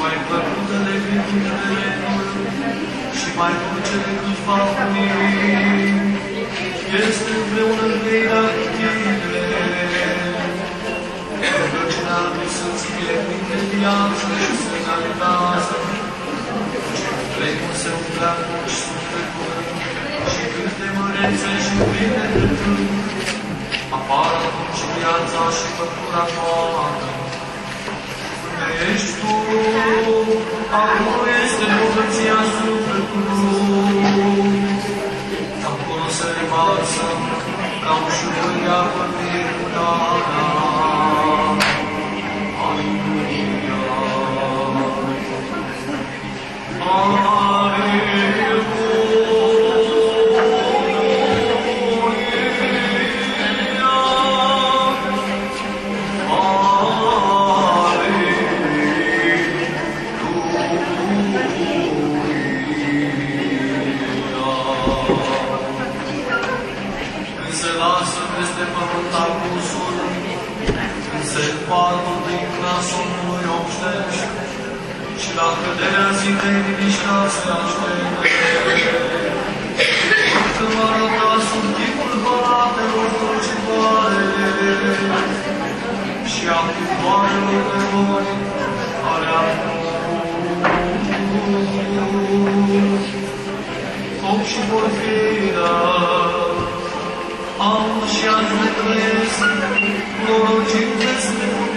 mai plăcută decât puterile și mai dulce decât faptul este împreună înveirea cu tine. Rugăciunea lui să-ți fie plin de viață și să realizează Vrei cum se umplea cu sufletul și cât de mărețe și pline de plâng, apară atunci viața și pătura toată. Unde ești tu, acolo este bogăția sufletului. Acolo se revarsă ca un șură de apă virgularea. Aleluia. Aleluia. sonunu yoktur. Çıraklı derazinde bir iştahsı açtır. Hıhtıvarında sulki kurbağa ve uzun çıbar Şiyahlı varlığı var, aramlı. Komşu porfira, almış yazlıklı, doğru cimdesini